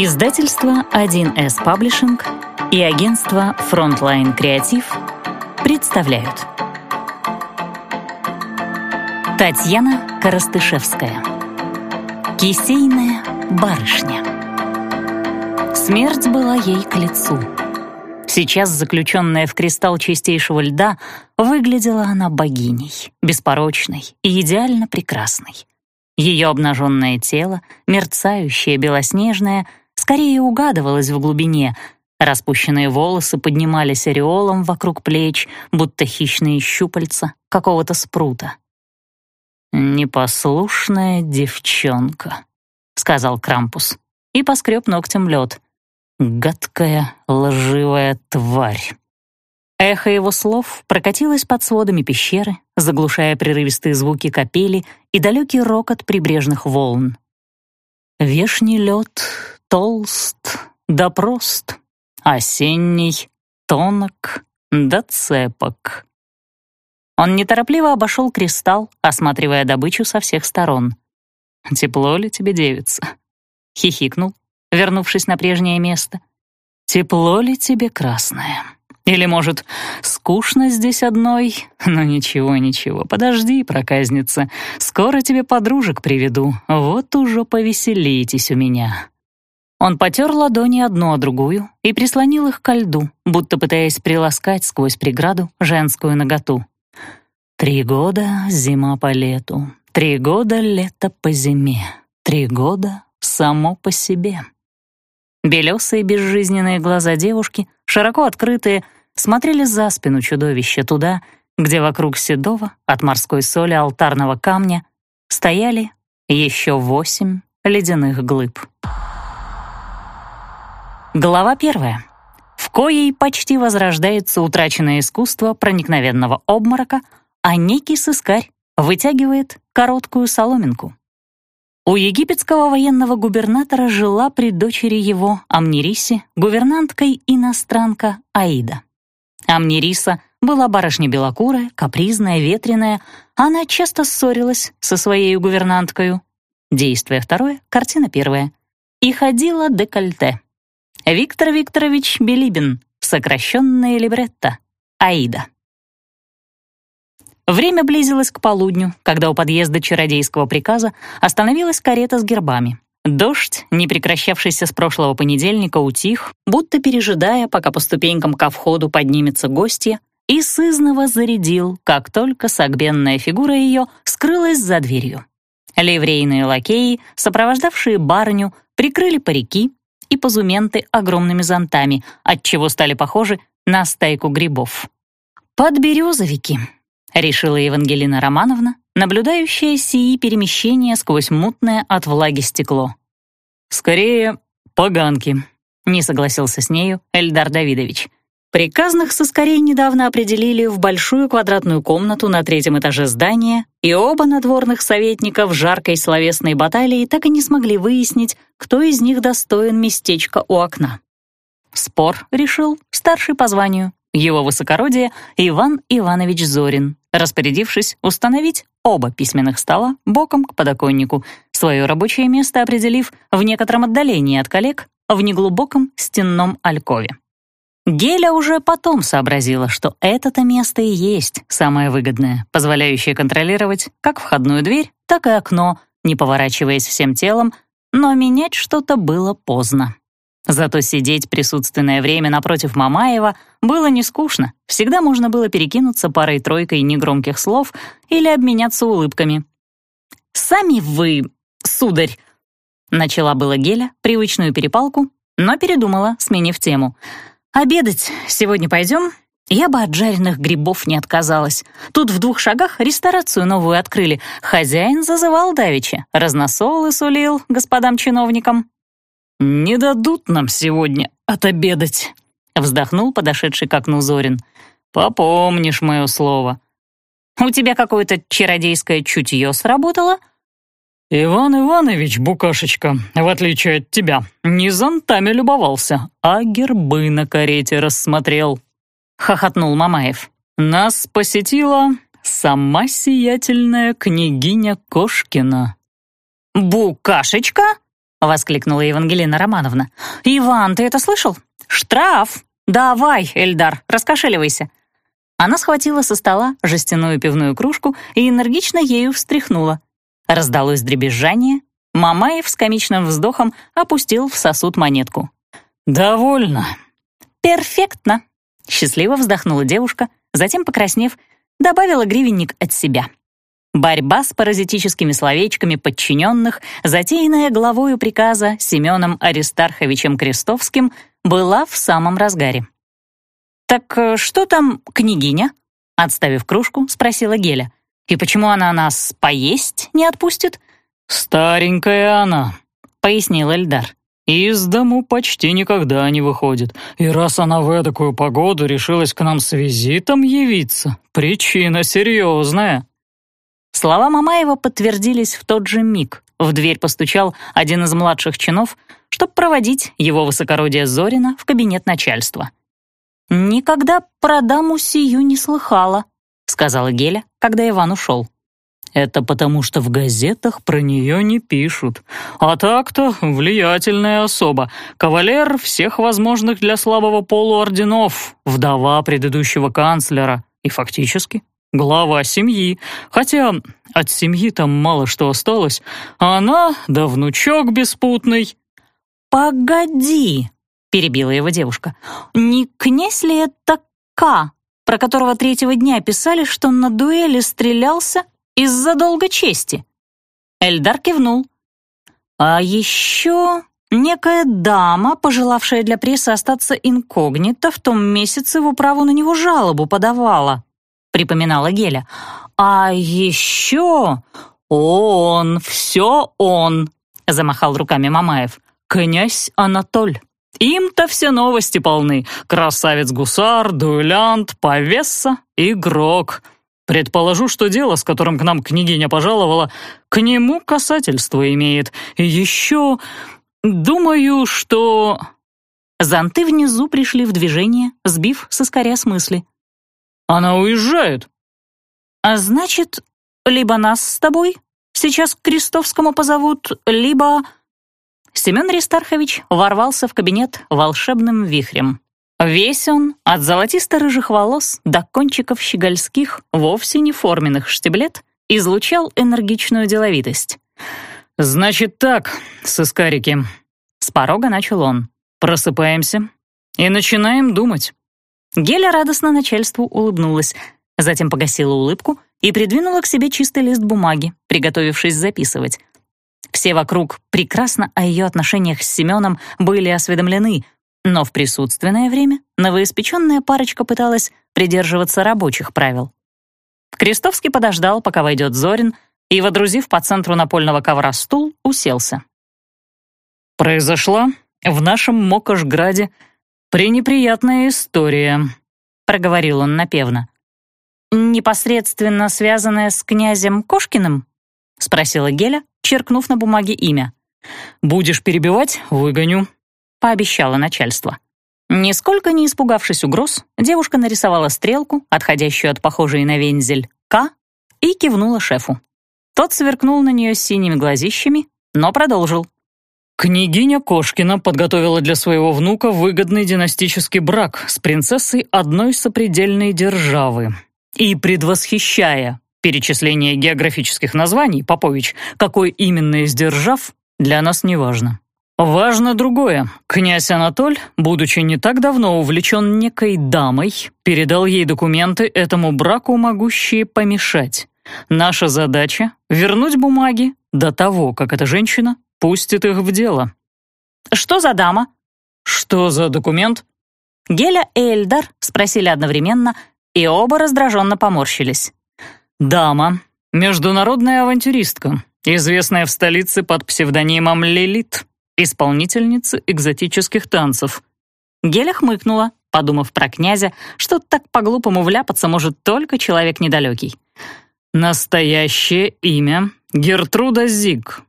Издательство 1С Паблишинг и агентство Frontline Креатив представляют Татьяна Коростышевская Кисейная барышня Смерть была ей к лицу. Сейчас, заключенная в кристалл чистейшего льда, выглядела она богиней, беспорочной и идеально прекрасной. Ее обнаженное тело, мерцающее, белоснежное, скорее угадывалось в глубине. Распущенные волосы поднимались ореолом вокруг плеч, будто хищные щупальца какого-то спрута. «Непослушная девчонка», — сказал Крампус и поскреб ногтем лед. «Гадкая, лживая тварь». Эхо его слов прокатилось под сводами пещеры, заглушая прерывистые звуки капели и далекий рокот прибрежных волн. Вешний лед толст да прост, осенний тонок да цепок. Он неторопливо обошел кристалл, осматривая добычу со всех сторон. «Тепло ли тебе, девица?» — хихикнул, вернувшись на прежнее место. «Тепло ли тебе, красное?» Или, может, скучно здесь одной? Ну ничего, ничего, подожди, проказница. Скоро тебе подружек приведу. Вот уже повеселитесь у меня». Он потер ладони одну о другую и прислонил их ко льду, будто пытаясь приласкать сквозь преграду женскую наготу. «Три года зима по лету, три года лето по зиме, три года само по себе». Белесые безжизненные глаза девушки, широко открытые, смотрели за спину чудовища туда, где вокруг седого от морской соли алтарного камня стояли еще восемь ледяных глыб. Глава первая, в коей почти возрождается утраченное искусство проникновенного обморока, а некий сыскарь вытягивает короткую соломинку. У египетского военного губернатора жила при дочери его, Амнирисе, гувернанткой иностранка Аида. Амнириса была барышня белокурая, капризная, ветреная. Она часто ссорилась со своей гувернанткой. Действие второе, картина первая. И ходила декольте. Виктор Викторович Белибин, сокращенное либретто, Аида. Время близилось к полудню, когда у подъезда чародейского приказа остановилась карета с гербами. Дождь, не прекращавшийся с прошлого понедельника, утих, будто пережидая, пока по ступенькам ко входу поднимется гостья, и сызново зарядил, как только согбенная фигура ее скрылась за дверью. Ливрейные лакеи, сопровождавшие барыню, прикрыли парики и позументы огромными зонтами, отчего стали похожи на стайку грибов. «Подберезовики», — решила Евангелина Романовна, наблюдающая сии перемещения сквозь мутное от влаги стекло. «Скорее, поганки», — не согласился с нею Эльдар Давидович. Приказных соскорей недавно определили в большую квадратную комнату на третьем этаже здания, и оба надворных советника в жаркой словесной баталии так и не смогли выяснить, кто из них достоин местечка у окна. Спор решил старший по званию, его высокородие Иван Иванович Зорин, распорядившись установить оба письменных стола боком к подоконнику, свое рабочее место определив в некотором отдалении от коллег в неглубоком стенном алькове. Геля уже потом сообразила, что это-то место и есть самое выгодное, позволяющее контролировать как входную дверь, так и окно, не поворачиваясь всем телом, но менять что-то было поздно. Зато сидеть присутственное время напротив Мамаева было не скучно. Всегда можно было перекинуться парой-тройкой негромких слов или обменяться улыбками. «Сами вы, сударь!» Начала было Геля привычную перепалку, но передумала, сменив тему. «Обедать сегодня пойдем?» Я бы от жареных грибов не отказалась. Тут в двух шагах ресторацию новую открыли. Хозяин зазывал давеча, разносолы сулил господам чиновникам. «Не дадут нам сегодня отобедать», — вздохнул подошедший к окну Зорин. «Попомнишь мое слово». «У тебя какое-то чародейское чутье сработало?» «Иван Иванович, букашечка, в отличие от тебя, не зонтами любовался, а гербы на карете рассмотрел», — хохотнул Мамаев. «Нас посетила сама сиятельная княгиня Кошкина». «Букашечка?» — воскликнула Евангелина Романовна. «Иван, ты это слышал? Штраф! Давай, Эльдар, раскошеливайся!» Она схватила со стола жестяную пивную кружку и энергично ею встряхнула. Раздалось дребезжание. Мамаев с комичным вздохом опустил в сосуд монетку. «Довольно». «Перфектно», — счастливо вздохнула девушка, затем, покраснев, добавила гривенник от себя. Борьба с паразитическими словечками подчиненных, затеянная главою приказа Семеном Аристарховичем Крестовским, была в самом разгаре. «Так э, что там княгиня?» Отставив кружку, спросила Геля. «И почему она нас поесть не отпустит?» «Старенькая она», — пояснил Эльдар. «Из дому почти никогда не выходит. И раз она в эдакую погоду решилась к нам с визитом явиться, причина серьезная». Слова Мамаева подтвердились в тот же миг. В дверь постучал один из младших чинов, чтобы проводить его высокородие Зорина в кабинет начальства. «Никогда про даму сию не слыхала», — сказала Геля, когда Иван ушел. «Это потому, что в газетах про нее не пишут. А так-то влиятельная особа, кавалер всех возможных для слабого полу орденов, вдова предыдущего канцлера и фактически глава семьи, хотя от семьи там мало что осталось, а она да внучок беспутный». «Погоди», — перебила его девушка, «не князь ли это К, про которого третьего дня писали, что на дуэли стрелялся из-за долга чести?» Эльдар кивнул. «А еще некая дама, пожелавшая для прессы остаться инкогнито, в том месяце в управу на него жалобу подавала», — припоминала Геля. «А еще он, все он», — замахал руками Мамаев. «Князь Анатоль». Им-то все новости полны. Красавец-гусар, дуэлянт, повеса, игрок. Предположу, что дело, с которым к нам княгиня пожаловала, к нему касательство имеет. Еще... Думаю, что... Зонты внизу пришли в движение, сбив соскоря с мысли. Она уезжает. А значит, либо нас с тобой сейчас к Крестовскому позовут, либо... Семен Ристархович ворвался в кабинет волшебным вихрем. Весь он, от золотисто-рыжих волос до кончиков щегольских, вовсе не форменных штиблет, излучал энергичную деловитость. «Значит так, сыскарики», — с порога начал он. «Просыпаемся и начинаем думать». Геля радостно начальству улыбнулась, затем погасила улыбку и придвинула к себе чистый лист бумаги, приготовившись записывать. Все вокруг прекрасно о ее отношениях с Семеном были осведомлены, но в присутственное время новоиспеченная парочка пыталась придерживаться рабочих правил. Крестовский подождал, пока войдет Зорин, и, водрузив по центру напольного ковра стул, уселся. «Произошла в нашем Мокошграде пренеприятная история», — проговорил он напевно. «Непосредственно связанная с князем Кошкиным?» — спросила Геля, черкнув на бумаге имя. «Будешь перебивать — выгоню», — пообещало начальство. Нисколько не испугавшись угроз, девушка нарисовала стрелку, отходящую от похожей на вензель «К», и кивнула шефу. Тот сверкнул на нее синими глазищами, но продолжил. Княгиня Кошкина подготовила для своего внука выгодный династический брак с принцессой одной сопредельной державы. И предвосхищая Перечисление географических названий, Попович, какой именно из держав, для нас не важно. Важно другое. Князь Анатоль, будучи не так давно увлечен некой дамой, передал ей документы этому браку, могущие помешать. Наша задача — вернуть бумаги до того, как эта женщина пустит их в дело. «Что за дама?» «Что за документ?» Геля и Эльдар спросили одновременно, и оба раздраженно поморщились. Дама, международная авантюристка, известная в столице под псевдонимом Лилит, исполнительница экзотических танцев. Геля хмыкнула, подумав про князя, что так по-глупому вляпаться может только человек недалекий. Настоящее имя — Гертруда Зиг.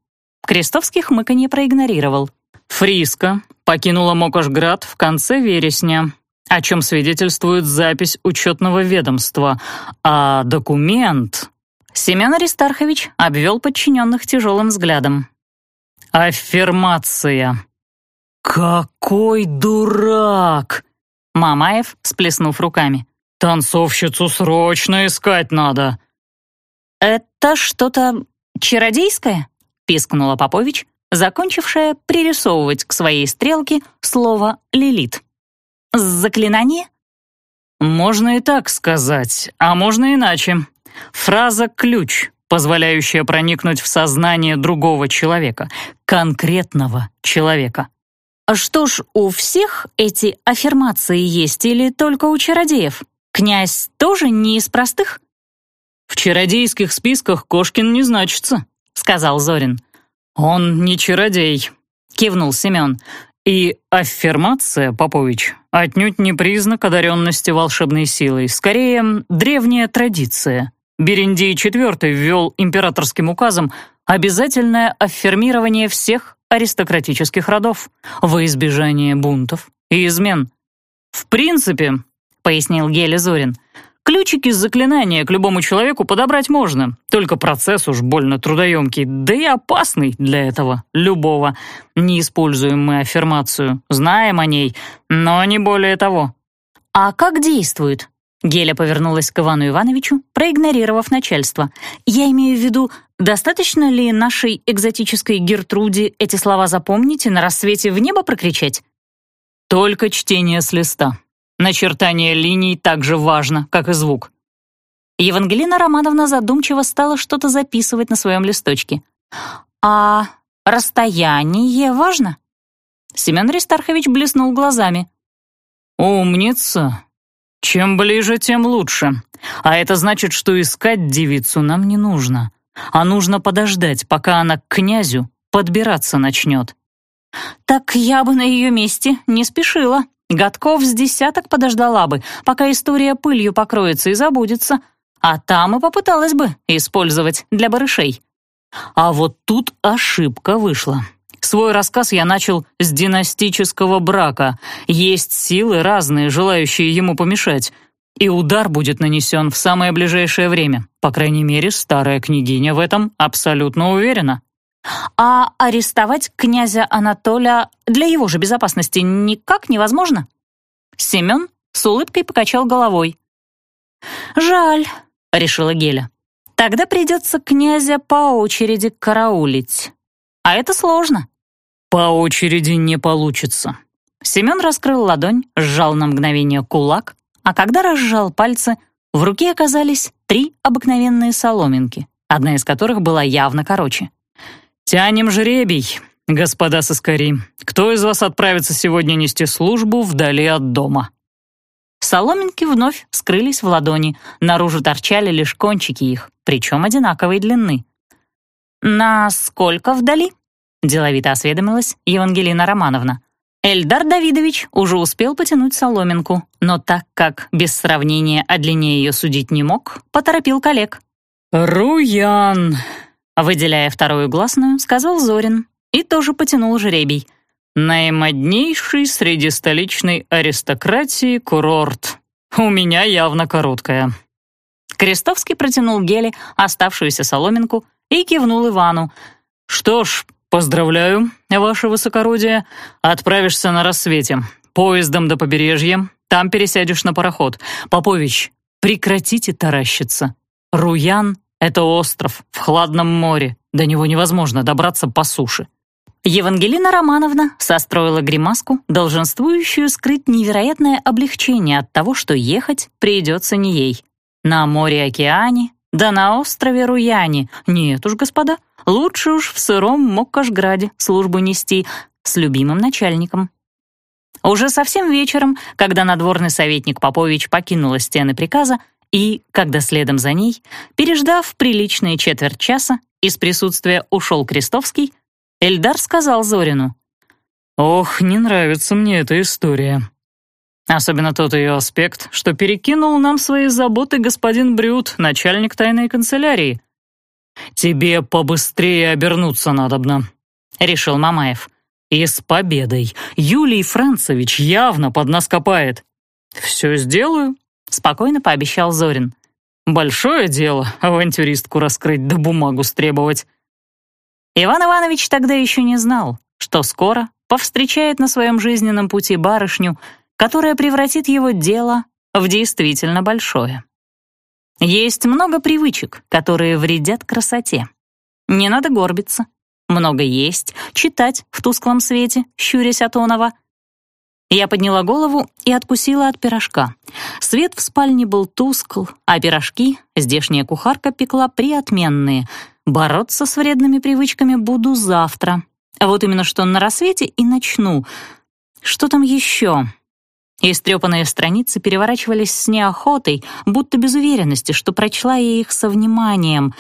Крестовский хмыканье проигнорировал. Фриска покинула Мокошград в конце вересня, о чем свидетельствует запись учетного ведомства, а документ... Семен Аристархович обвел подчиненных тяжелым взглядом. Аффирмация. Какой дурак! Мамаев, сплеснув руками. Танцовщицу срочно искать надо. Это что-то чародейское? Пискнула Попович, закончившая пририсовывать к своей стрелке слово «лилит». «Заклинание?» «Можно и так сказать, а можно иначе. Фраза «ключ», позволяющая проникнуть в сознание другого человека, конкретного человека. А что ж, у всех эти аффирмации есть или только у чародеев? Князь тоже не из простых? «В чародейских списках Кошкин не значится», — сказал Зорин. «Он не чародей», — кивнул Семен. «И аффирмация, Попович, отнюдь не признак одаренности волшебной силой, скорее древняя традиция. Берендей IV ввел императорским указом обязательное аффирмирование всех аристократических родов во избежание бунтов и измен. «В принципе», — пояснил Геля Зорин, «ключики с заклинания к любому человеку подобрать можно, только процесс уж больно трудоемкий, да и опасный для этого, любого. Не используем мы аффирмацию, знаем о ней, но не более того». «А как действует?» Геля повернулась к Ивану Ивановичу, проигнорировав начальство. «Я имею в виду, достаточно ли нашей экзотической Гертруде эти слова запомнить и на рассвете в небо прокричать?» «Только чтение с листа. Начертание линий так же важно, как и звук». Евангелина Романовна задумчиво стала что-то записывать на своем листочке. «А расстояние важно?» Семен Ристархович блеснул глазами. «Умница!» Чем ближе, тем лучше. А это значит, что искать девицу нам не нужно, а нужно подождать, пока она к князю подбираться начнет. Так я бы на ее месте не спешила. Годков с десяток подождала бы, пока история пылью покроется и забудется, а там и попыталась бы использовать для барышей. А вот тут ошибка вышла. Свой рассказ я начал с династического брака. Есть силы разные, желающие ему помешать. И удар будет нанесен в самое ближайшее время. По крайней мере, старая княгиня в этом абсолютно уверена. А арестовать князя Анатолия для его же безопасности никак невозможно? Семен с улыбкой покачал головой. «Жаль», — решила Геля. «Тогда придется князя по очереди караулить. А это сложно. По очереди не получится. Семен раскрыл ладонь, сжал на мгновение кулак, а когда разжал пальцы, в руке оказались три обыкновенные соломинки, одна из которых была явно короче. «Тянем жребий, господа соскари. Кто из вас отправится сегодня нести службу вдали от дома?» Соломинки вновь скрылись в ладони, наружу торчали лишь кончики их, причем одинаковой длины. «Насколько вдали?» — деловито осведомилась Евангелина Романовна. Эльдар Давидович уже успел потянуть соломинку, но так как без сравнения о длине ее судить не мог, поторопил коллег. «Руян!» — выделяя вторую гласную, сказал Зорин и тоже потянул жребий. «Наимоднейший среди столичной аристократии курорт. У меня явно короткая». Крестовский протянул Геле оставшуюся соломинку и кивнул Ивану. «Что ж, поздравляю, ваше высокородие. Отправишься на рассвете. Поездом до побережья. Там пересядешь на пароход. Попович, прекратите таращиться. Руян — это остров в хладном море. До него невозможно добраться по суше». Евангелина Романовна состроила гримаску, долженствующую скрыть невероятное облегчение от того, что ехать придется не ей. На море-океане да на острове Руяне. Нет уж, господа, лучше уж в сыром Моккашграде службу нести с любимым начальником. Уже совсем вечером, когда надворный советник Попович покинула стены приказа, и, когда следом за ней, переждав приличные четверть часа, из присутствия ушел Крестовский, Эльдар сказал Зорину. «Ох, не нравится мне эта история. Особенно тот ее аспект, что перекинул нам свои заботы господин Брюд, начальник тайной канцелярии. «Тебе побыстрее обернуться надобно», — решил Мамаев. «И с победой. Юлий Францевич явно под нас копает». «Все сделаю», — спокойно пообещал Зорин. «Большое дело авантюристку раскрыть да бумагу стребовать». Иван Иванович тогда еще не знал, что скоро повстречает на своем жизненном пути барышню, которая превратит его дело в действительно большое. Есть много привычек, которые вредят красоте. Не надо горбиться, много есть, читать в тусклом свете, щурясь от онова. Я подняла голову и откусила от пирожка. Свет в спальне был тускл, а пирожки здешняя кухарка пекла приотменные. Бороться с вредными привычками буду завтра. А вот именно что на рассвете и начну. Что там еще? Истрепанные страницы переворачивались с неохотой, будто без уверенности, что прочла я их со вниманием.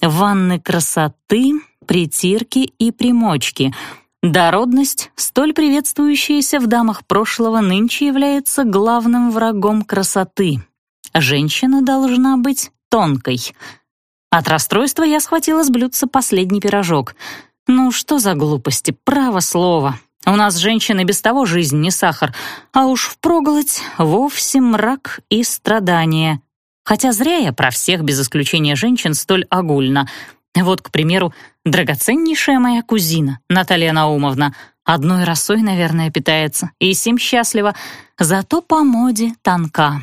Ванны красоты, притирки и примочки. Дородность, столь приветствующаяся в дамах прошлого, нынче является главным врагом красоты. Женщина должна быть тонкой. От расстройства я схватила с блюдца последний пирожок. Ну что за глупости, право слово. У нас женщины без того жизнь не сахар, а уж впроголодь вовсе мрак и страдания. Хотя зря я про всех без исключения женщин столь огульно. Вот, к примеру, драгоценнейшая моя кузина, Наталья Наумовна, одной росой, наверное, питается, и всем счастлива, зато по моде тонка.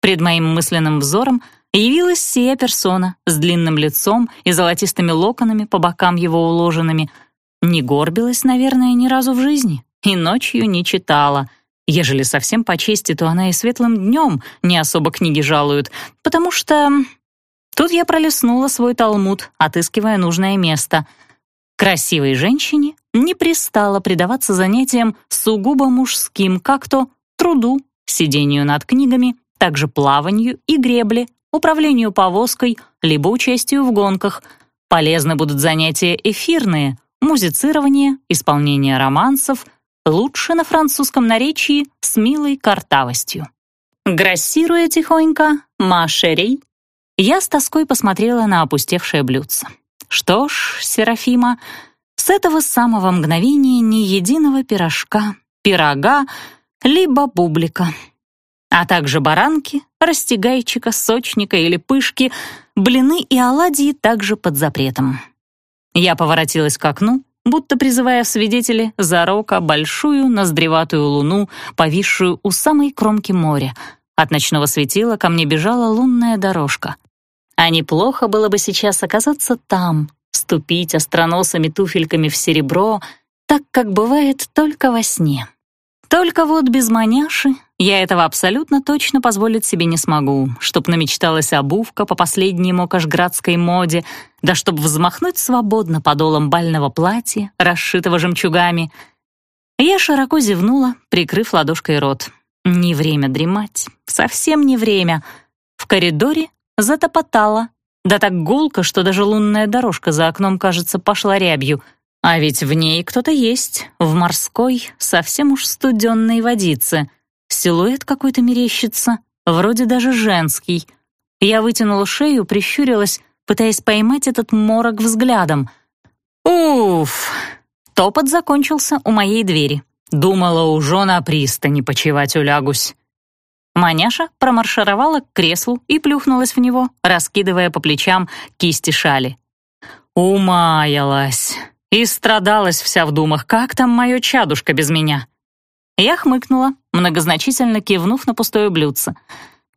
Пред моим мысленным взором явилась сия персона с длинным лицом и золотистыми локонами по бокам его уложенными — не горбилась, наверное, ни разу в жизни и ночью не читала. Ежели совсем по чести, то она и светлым днем не особо книги жалует, потому что... Тут я пролистнула свой талмуд, отыскивая нужное место. Красивой женщине не пристало предаваться занятиям сугубо мужским, как то труду, сидению над книгами, также плаванию и гребле, управлению повозкой, либо участию в гонках. Полезны будут занятия эфирные, музицирование, исполнение романсов, лучше на французском наречии с милой картавостью. Грассируя тихонько «Машери», я с тоской посмотрела на опустевшее блюдце. Что ж, Серафима, с этого самого мгновения ни единого пирожка, пирога, либо бублика, а также баранки, растягайчика, сочника или пышки, блины и оладьи также под запретом. Я поворотилась к окну, будто призывая в свидетели зарока большую ноздреватую луну, повисшую у самой кромки моря. От ночного светила ко мне бежала лунная дорожка. А неплохо было бы сейчас оказаться там, ступить остроносыми туфельками в серебро, так, как бывает только во сне. Только вот без маняши я этого абсолютно точно позволить себе не смогу, чтоб намечталась обувка по последней мокошградской моде, да чтоб взмахнуть свободно подолом бального платья, расшитого жемчугами. Я широко зевнула, прикрыв ладошкой рот. Не время дремать, совсем не время. В коридоре затопотала, да так гулко, что даже лунная дорожка за окном, кажется, пошла рябью — а ведь в ней кто-то есть, в морской, совсем уж студенной водице. Силуэт какой-то мерещится, вроде даже женский. Я вытянула шею, прищурилась, пытаясь поймать этот морок взглядом. Уф! Топот закончился у моей двери. Думала, уже на пристани почевать улягусь. Маняша промаршировала к креслу и плюхнулась в него, раскидывая по плечам кисти шали. «Умаялась!» И страдалась вся в думах, как там мое чадушка без меня. Я хмыкнула, многозначительно кивнув на пустое блюдце.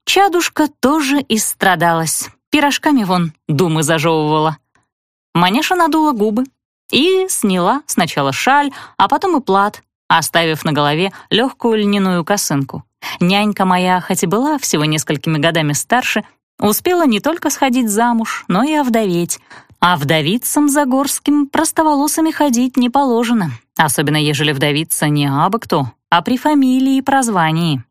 Чадушка тоже истрадалась. Пирожками вон думы зажевывала. Маняша надула губы и сняла сначала шаль, а потом и плат, оставив на голове легкую льняную косынку. Нянька моя, хоть и была всего несколькими годами старше, успела не только сходить замуж, но и овдоветь, а вдовицам Загорским простоволосыми ходить не положено, особенно ежели вдовица не абы кто, а при фамилии и прозвании.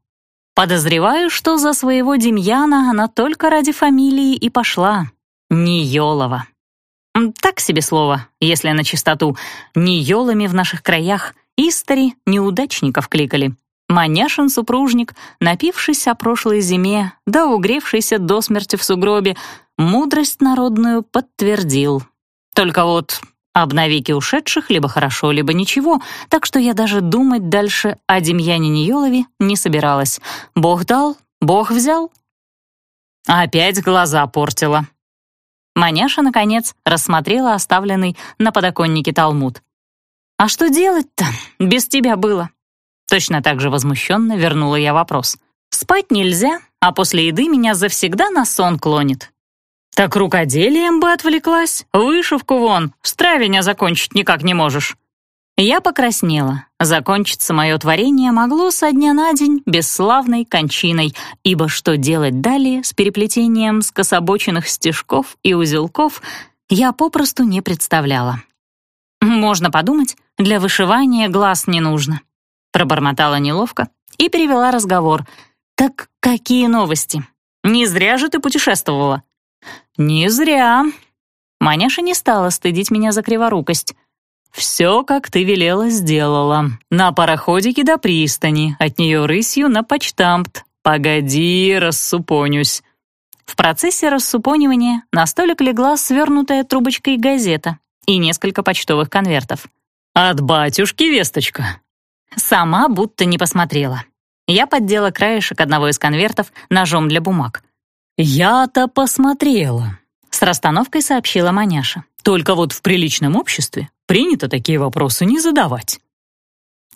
Подозреваю, что за своего Демьяна она только ради фамилии и пошла. Ниелова. Так себе слово, если на чистоту. Ниелами в наших краях истори неудачников кликали. Маняшин супружник, напившись о прошлой зиме, да угревшийся до смерти в сугробе, мудрость народную подтвердил. Только вот об навеки ушедших либо хорошо, либо ничего, так что я даже думать дальше о Демьяне Ниелове не собиралась. Бог дал, Бог взял. Опять глаза портила. Маняша, наконец, рассмотрела оставленный на подоконнике талмуд. «А что делать-то? Без тебя было». Точно так же возмущенно вернула я вопрос. «Спать нельзя, а после еды меня завсегда на сон клонит». «Так рукоделием бы отвлеклась, вышивку вон, стравиня закончить никак не можешь». Я покраснела. Закончиться мое творение могло со дня на день бесславной кончиной, ибо что делать далее с переплетением скособоченных стежков и узелков, я попросту не представляла. «Можно подумать, для вышивания глаз не нужно», пробормотала неловко и перевела разговор. «Так какие новости? Не зря же ты путешествовала». «Не зря». Маняша не стала стыдить меня за криворукость. «Все, как ты велела, сделала. На пароходике до пристани, от нее рысью на почтамт. Погоди, рассупонюсь». В процессе рассупонивания на столик легла свернутая трубочкой газета и несколько почтовых конвертов. «От батюшки весточка». Сама будто не посмотрела. Я поддела краешек одного из конвертов ножом для бумаг. «Я-то посмотрела», — с расстановкой сообщила Маняша. «Только вот в приличном обществе Принято такие вопросы не задавать».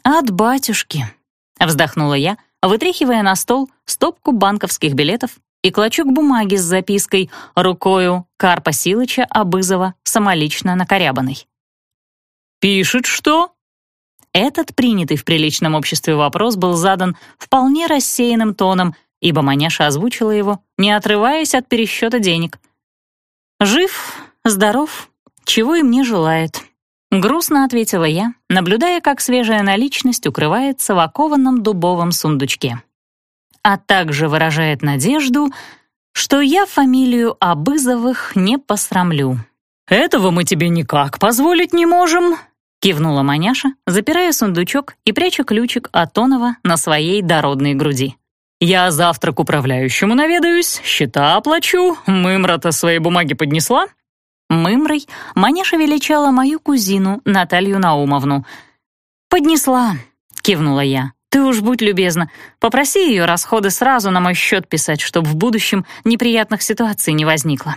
«От батюшки», — вздохнула я, вытряхивая на стол стопку банковских билетов и клочок бумаги с запиской рукою Карпа Силыча Абызова самолично накорябанной. «Пишет что?» Этот принятый в приличном обществе вопрос был задан вполне рассеянным тоном, ибо маняша озвучила его, не отрываясь от пересчета денег. «Жив, здоров, чего и мне желает», Грустно ответила я, наблюдая, как свежая наличность укрывается в окованном дубовом сундучке. А также выражает надежду, что я фамилию Абызовых не посрамлю. «Этого мы тебе никак позволить не можем», — кивнула маняша, запирая сундучок и пряча ключик Атонова на своей дородной груди. «Я завтра к управляющему наведаюсь, счета оплачу, мымра-то свои бумаги поднесла, Мымрой Маняша величала мою кузину Наталью Наумовну. «Поднесла», — кивнула я. «Ты уж будь любезна, попроси ее расходы сразу на мой счет писать, чтобы в будущем неприятных ситуаций не возникло».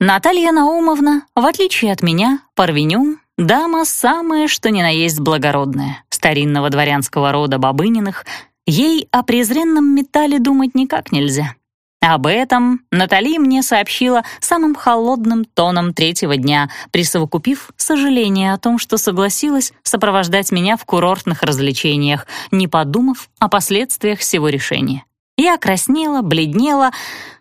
Наталья Наумовна, в отличие от меня, Парвеню, дама самая что ни на есть благородная, старинного дворянского рода Бабыниных, ей о презренном металле думать никак нельзя. Об этом Натали мне сообщила самым холодным тоном третьего дня, присовокупив сожаление о том, что согласилась сопровождать меня в курортных развлечениях, не подумав о последствиях всего решения. Я краснела, бледнела,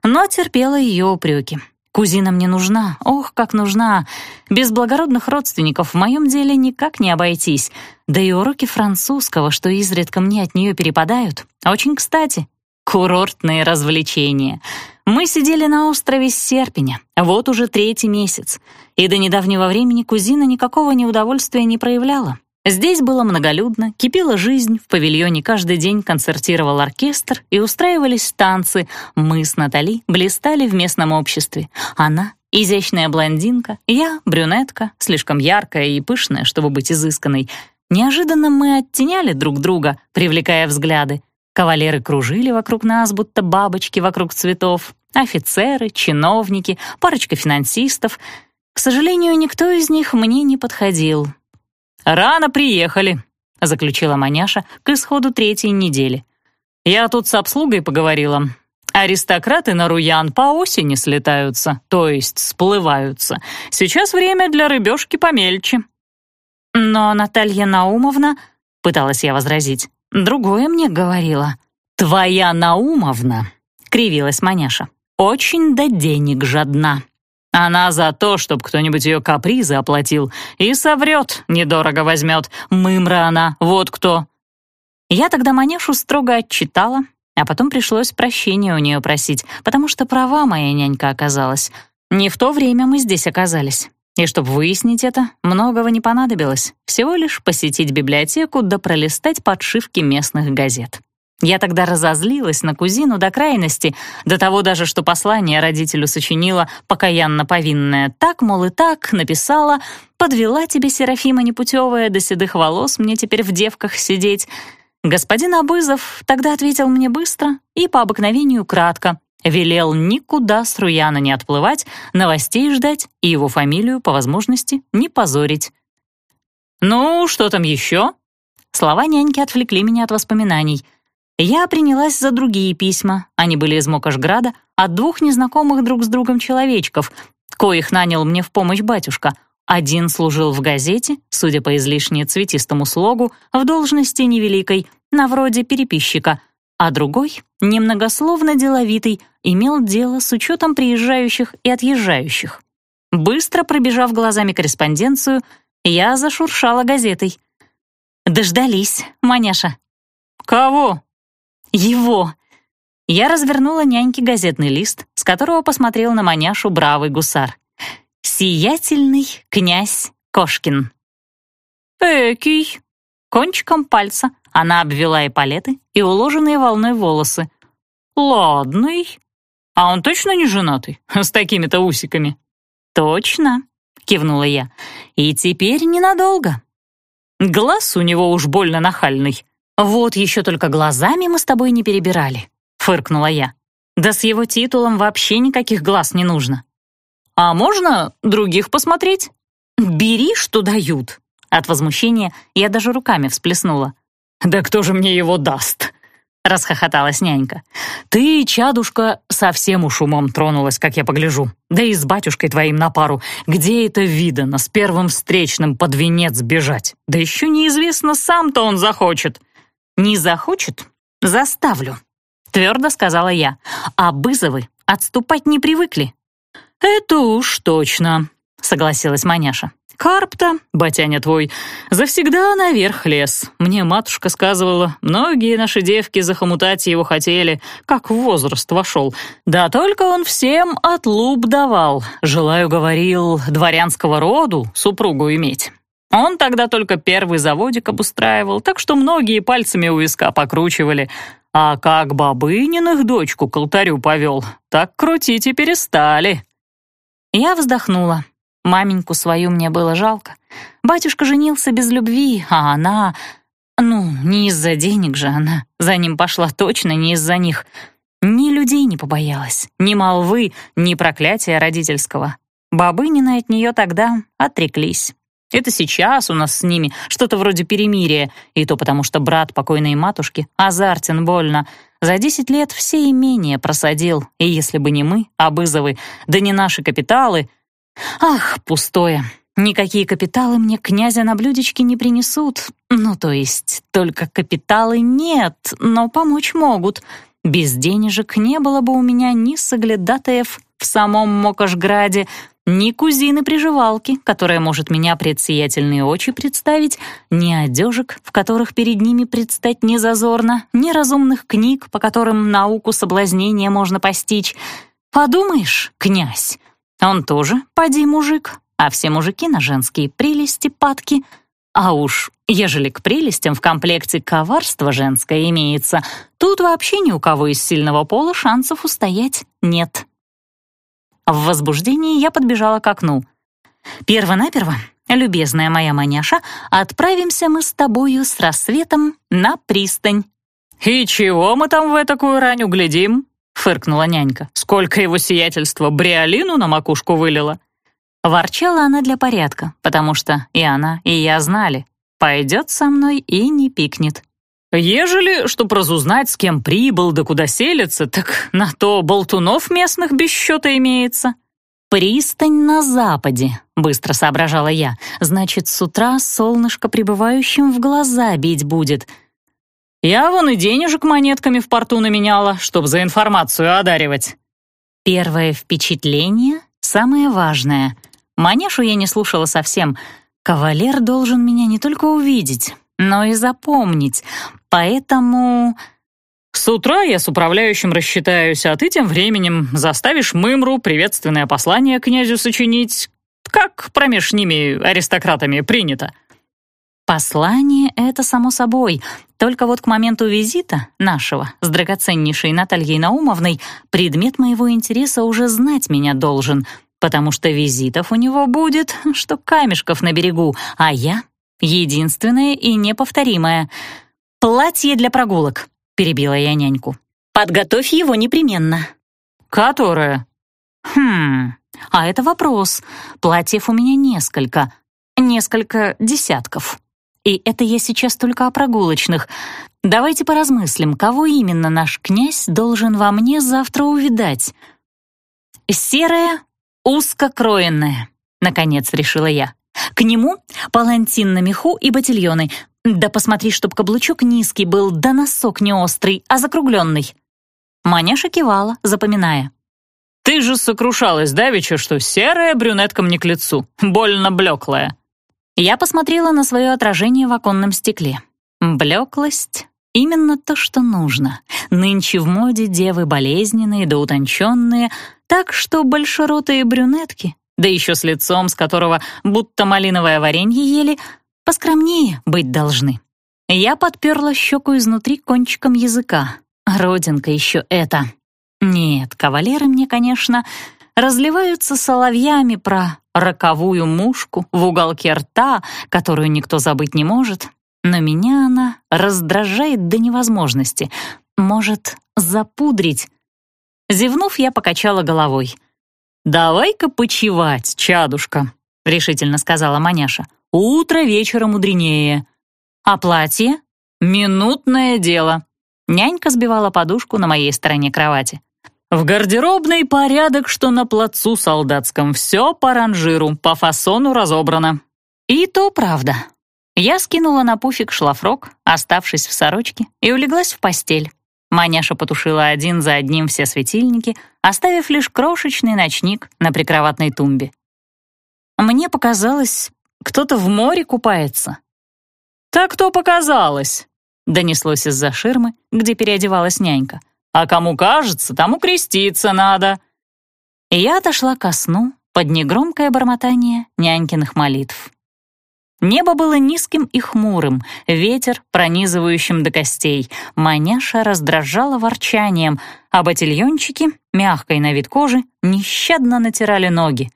но терпела ее упреки. Кузина мне нужна, ох, как нужна. Без благородных родственников в моем деле никак не обойтись. Да и уроки французского, что изредка мне от нее перепадают, очень кстати. Курортные развлечения. Мы сидели на острове Серпеня, вот уже третий месяц, и до недавнего времени кузина никакого неудовольствия не проявляла. Здесь было многолюдно, кипела жизнь, в павильоне каждый день концертировал оркестр и устраивались танцы. Мы с Натали блистали в местном обществе. Она — изящная блондинка, я — брюнетка, слишком яркая и пышная, чтобы быть изысканной. Неожиданно мы оттеняли друг друга, привлекая взгляды. Кавалеры кружили вокруг нас, будто бабочки вокруг цветов. Офицеры, чиновники, парочка финансистов. К сожалению, никто из них мне не подходил. «Рано приехали», — заключила маняша к исходу третьей недели. «Я тут с обслугой поговорила. Аристократы на Руян по осени слетаются, то есть сплываются. Сейчас время для рыбешки помельче». «Но Наталья Наумовна...» — пыталась я возразить. Другое мне говорила. «Твоя Наумовна», — кривилась маняша, — «очень до денег жадна. Она за то, чтобы кто-нибудь ее капризы оплатил, и соврет, недорого возьмет. Мымра она, вот кто». Я тогда маняшу строго отчитала, а потом пришлось прощения у нее просить, потому что права моя нянька оказалась. Не в то время мы здесь оказались. И чтобы выяснить это, многого не понадобилось. Всего лишь посетить библиотеку да пролистать подшивки местных газет. Я тогда разозлилась на кузину до крайности, до того даже, что послание родителю сочинила покаянно повинная. Так, мол, и так, написала, подвела тебе, Серафима непутевая, до седых волос мне теперь в девках сидеть. Господин Абызов тогда ответил мне быстро и по обыкновению кратко. велел никуда с Руяна не отплывать, новостей ждать и его фамилию, по возможности, не позорить. «Ну, что там еще?» Слова няньки отвлекли меня от воспоминаний. Я принялась за другие письма. Они были из Мокошграда, от двух незнакомых друг с другом человечков, коих нанял мне в помощь батюшка. Один служил в газете, судя по излишне цветистому слогу, в должности невеликой, на вроде переписчика, а другой, немногословно деловитый, имел дело с учетом приезжающих и отъезжающих. Быстро пробежав глазами корреспонденцию, я зашуршала газетой. «Дождались, маняша». «Кого?» «Его». Я развернула няньке газетный лист, с которого посмотрел на маняшу бравый гусар. «Сиятельный князь Кошкин». «Экий». Кончиком пальца она обвела эполеты и уложенные волной волосы. «Ладный. А он точно не женатый? С такими-то усиками?» «Точно», — кивнула я. «И теперь ненадолго». Глаз у него уж больно нахальный. «Вот еще только глазами мы с тобой не перебирали», — фыркнула я. «Да с его титулом вообще никаких глаз не нужно». «А можно других посмотреть?» «Бери, что дают». От возмущения я даже руками всплеснула. «Да кто же мне его даст?» — расхохоталась нянька. «Ты, чадушка, совсем уж умом тронулась, как я погляжу. Да и с батюшкой твоим на пару. Где это видано, с первым встречным под венец бежать? Да еще неизвестно, сам-то он захочет». «Не захочет? Заставлю», — твердо сказала я. «А Бызовы отступать не привыкли». «Это уж точно», — согласилась маняша. Карп-то, батяня твой, завсегда наверх лез. Мне матушка сказывала, многие наши девки захомутать его хотели, как в возраст вошел. Да только он всем отлуп давал. Желаю, говорил, дворянского роду супругу иметь. Он тогда только первый заводик обустраивал, так что многие пальцами у виска покручивали. А как Бабыниных дочку к алтарю повел, так крутить и перестали. Я вздохнула. Маменьку свою мне было жалко. Батюшка женился без любви, а она... Ну, не из-за денег же она. За ним пошла точно не из-за них. Ни людей не побоялась, ни молвы, ни проклятия родительского. Бабынины от нее тогда отреклись. Это сейчас у нас с ними что-то вроде перемирия, и то потому, что брат покойной матушки азартен больно. За десять лет все имения просадил, и если бы не мы, Абызовы, да не наши капиталы, Ах, пустое. Никакие капиталы мне князя на блюдечке не принесут. Ну, то есть, только капиталы нет, но помочь могут. Без денежек не было бы у меня ни соглядатаев в самом Мокошграде, ни кузины-приживалки, которая может меня пред сиятельные очи представить, ни одежек, в которых перед ними предстать незазорно, ни разумных книг, по которым науку соблазнения можно постичь. Подумаешь, князь, он тоже, поди, мужик, а все мужики на женские прелести падки. А уж, ежели к прелестям в комплекте коварство женское имеется, тут вообще ни у кого из сильного пола шансов устоять нет. В возбуждении я подбежала к окну. Первонаперво, любезная моя маняша, отправимся мы с тобою с рассветом на пристань. «И чего мы там в такую рань углядим?» фыркнула нянька. «Сколько его сиятельства бриолину на макушку вылила!» Ворчала она для порядка, потому что и она, и я знали. Пойдет со мной и не пикнет. «Ежели, чтоб разузнать, с кем прибыл да куда селится, так на то болтунов местных без счета имеется». «Пристань на западе», — быстро соображала я. «Значит, с утра солнышко пребывающим в глаза бить будет». Я вон и денежек монетками в порту наменяла, чтобы за информацию одаривать». Первое впечатление — самое важное. Манешу я не слушала совсем. Кавалер должен меня не только увидеть, но и запомнить. Поэтому... «С утра я с управляющим рассчитаюсь, а ты тем временем заставишь Мымру приветственное послание князю сочинить, как промеж ними аристократами принято». Послание — это само собой, только вот к моменту визита нашего с драгоценнейшей Натальей Наумовной предмет моего интереса уже знать меня должен, потому что визитов у него будет, что камешков на берегу, а я — единственное и неповторимое. «Платье для прогулок», — перебила я няньку. «Подготовь его непременно». «Которая?» «Хм, а это вопрос. Платьев у меня несколько, несколько десятков. И это я сейчас только о прогулочных. Давайте поразмыслим, кого именно наш князь должен во мне завтра увидать. Серая, узкокроенная, наконец решила я. К нему палантин на меху и ботильоны. Да посмотри, чтоб каблучок низкий был, да носок не острый, а закругленный. Маняша кивала, запоминая. «Ты же сокрушалась, Давича, что серая брюнетка мне к лицу, больно блеклая». Я посмотрела на свое отражение в оконном стекле. Блеклость — именно то, что нужно. Нынче в моде девы болезненные да утонченные, так что большеротые брюнетки, да еще с лицом, с которого будто малиновое варенье ели, поскромнее быть должны. Я подперла щеку изнутри кончиком языка. Родинка еще это. Нет, кавалеры мне, конечно, разливаются соловьями про роковую мушку в уголке рта, которую никто забыть не может, но меня она раздражает до невозможности. Может, запудрить? Зевнув, я покачала головой. «Давай-ка почевать, чадушка», — решительно сказала маняша. «Утро вечера мудренее». «А платье?» «Минутное дело». Нянька сбивала подушку на моей стороне кровати. В гардеробной порядок, что на плацу солдатском. Все по ранжиру, по фасону разобрано. И то правда. Я скинула на пуфик шлафрок, оставшись в сорочке, и улеглась в постель. Маняша потушила один за одним все светильники, оставив лишь крошечный ночник на прикроватной тумбе. Мне показалось, кто-то в море купается. «Так кто показалось?» — донеслось из-за ширмы, где переодевалась нянька а кому кажется, тому креститься надо». И я отошла ко сну под негромкое бормотание нянькиных молитв. Небо было низким и хмурым, ветер пронизывающим до костей, маняша раздражала ворчанием, а ботильончики, мягкой на вид кожи, нещадно натирали ноги.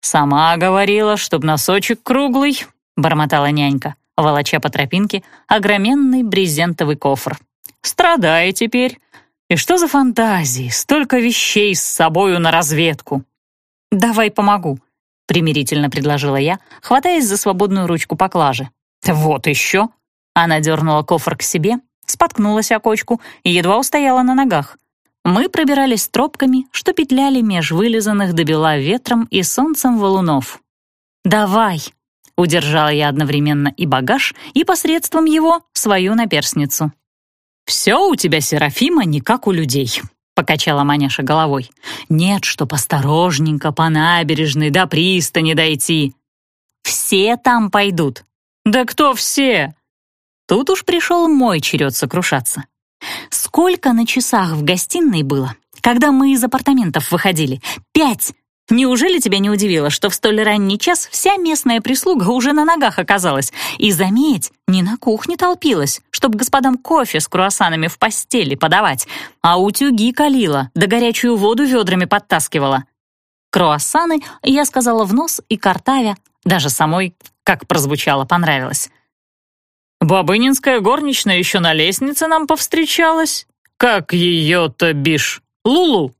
«Сама говорила, чтоб носочек круглый», — бормотала нянька, волоча по тропинке огроменный брезентовый кофр. «Страдай теперь, и что за фантазии, столько вещей с собою на разведку? «Давай помогу», — примирительно предложила я, хватаясь за свободную ручку поклажи. «Вот еще!» Она дернула кофр к себе, споткнулась о кочку и едва устояла на ногах. Мы пробирались тропками, что петляли меж вылизанных до бела ветром и солнцем валунов. «Давай!» — удержала я одновременно и багаж, и посредством его свою наперсницу. «Все у тебя, Серафима, не как у людей», — покачала Маняша головой. «Нет, что осторожненько по набережной до пристани дойти». «Все там пойдут». «Да кто все?» Тут уж пришел мой черед сокрушаться. Сколько на часах в гостиной было, когда мы из апартаментов выходили? Пять! Неужели тебя не удивило, что в столь ранний час вся местная прислуга уже на ногах оказалась? И, заметь, не на кухне толпилась, чтобы господам кофе с круассанами в постели подавать, а утюги калила, да горячую воду ведрами подтаскивала. Круассаны я сказала в нос и картавя, даже самой, как прозвучало, понравилось. «Бабынинская горничная еще на лестнице нам повстречалась. Как ее-то бишь? Лулу?»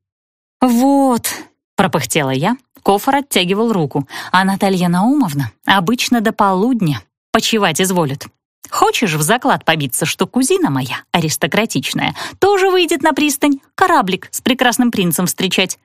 «Вот», пропыхтела я, кофр оттягивал руку, а Наталья Наумовна обычно до полудня почевать изволит. Хочешь в заклад побиться, что кузина моя, аристократичная, тоже выйдет на пристань, кораблик с прекрасным принцем встречать?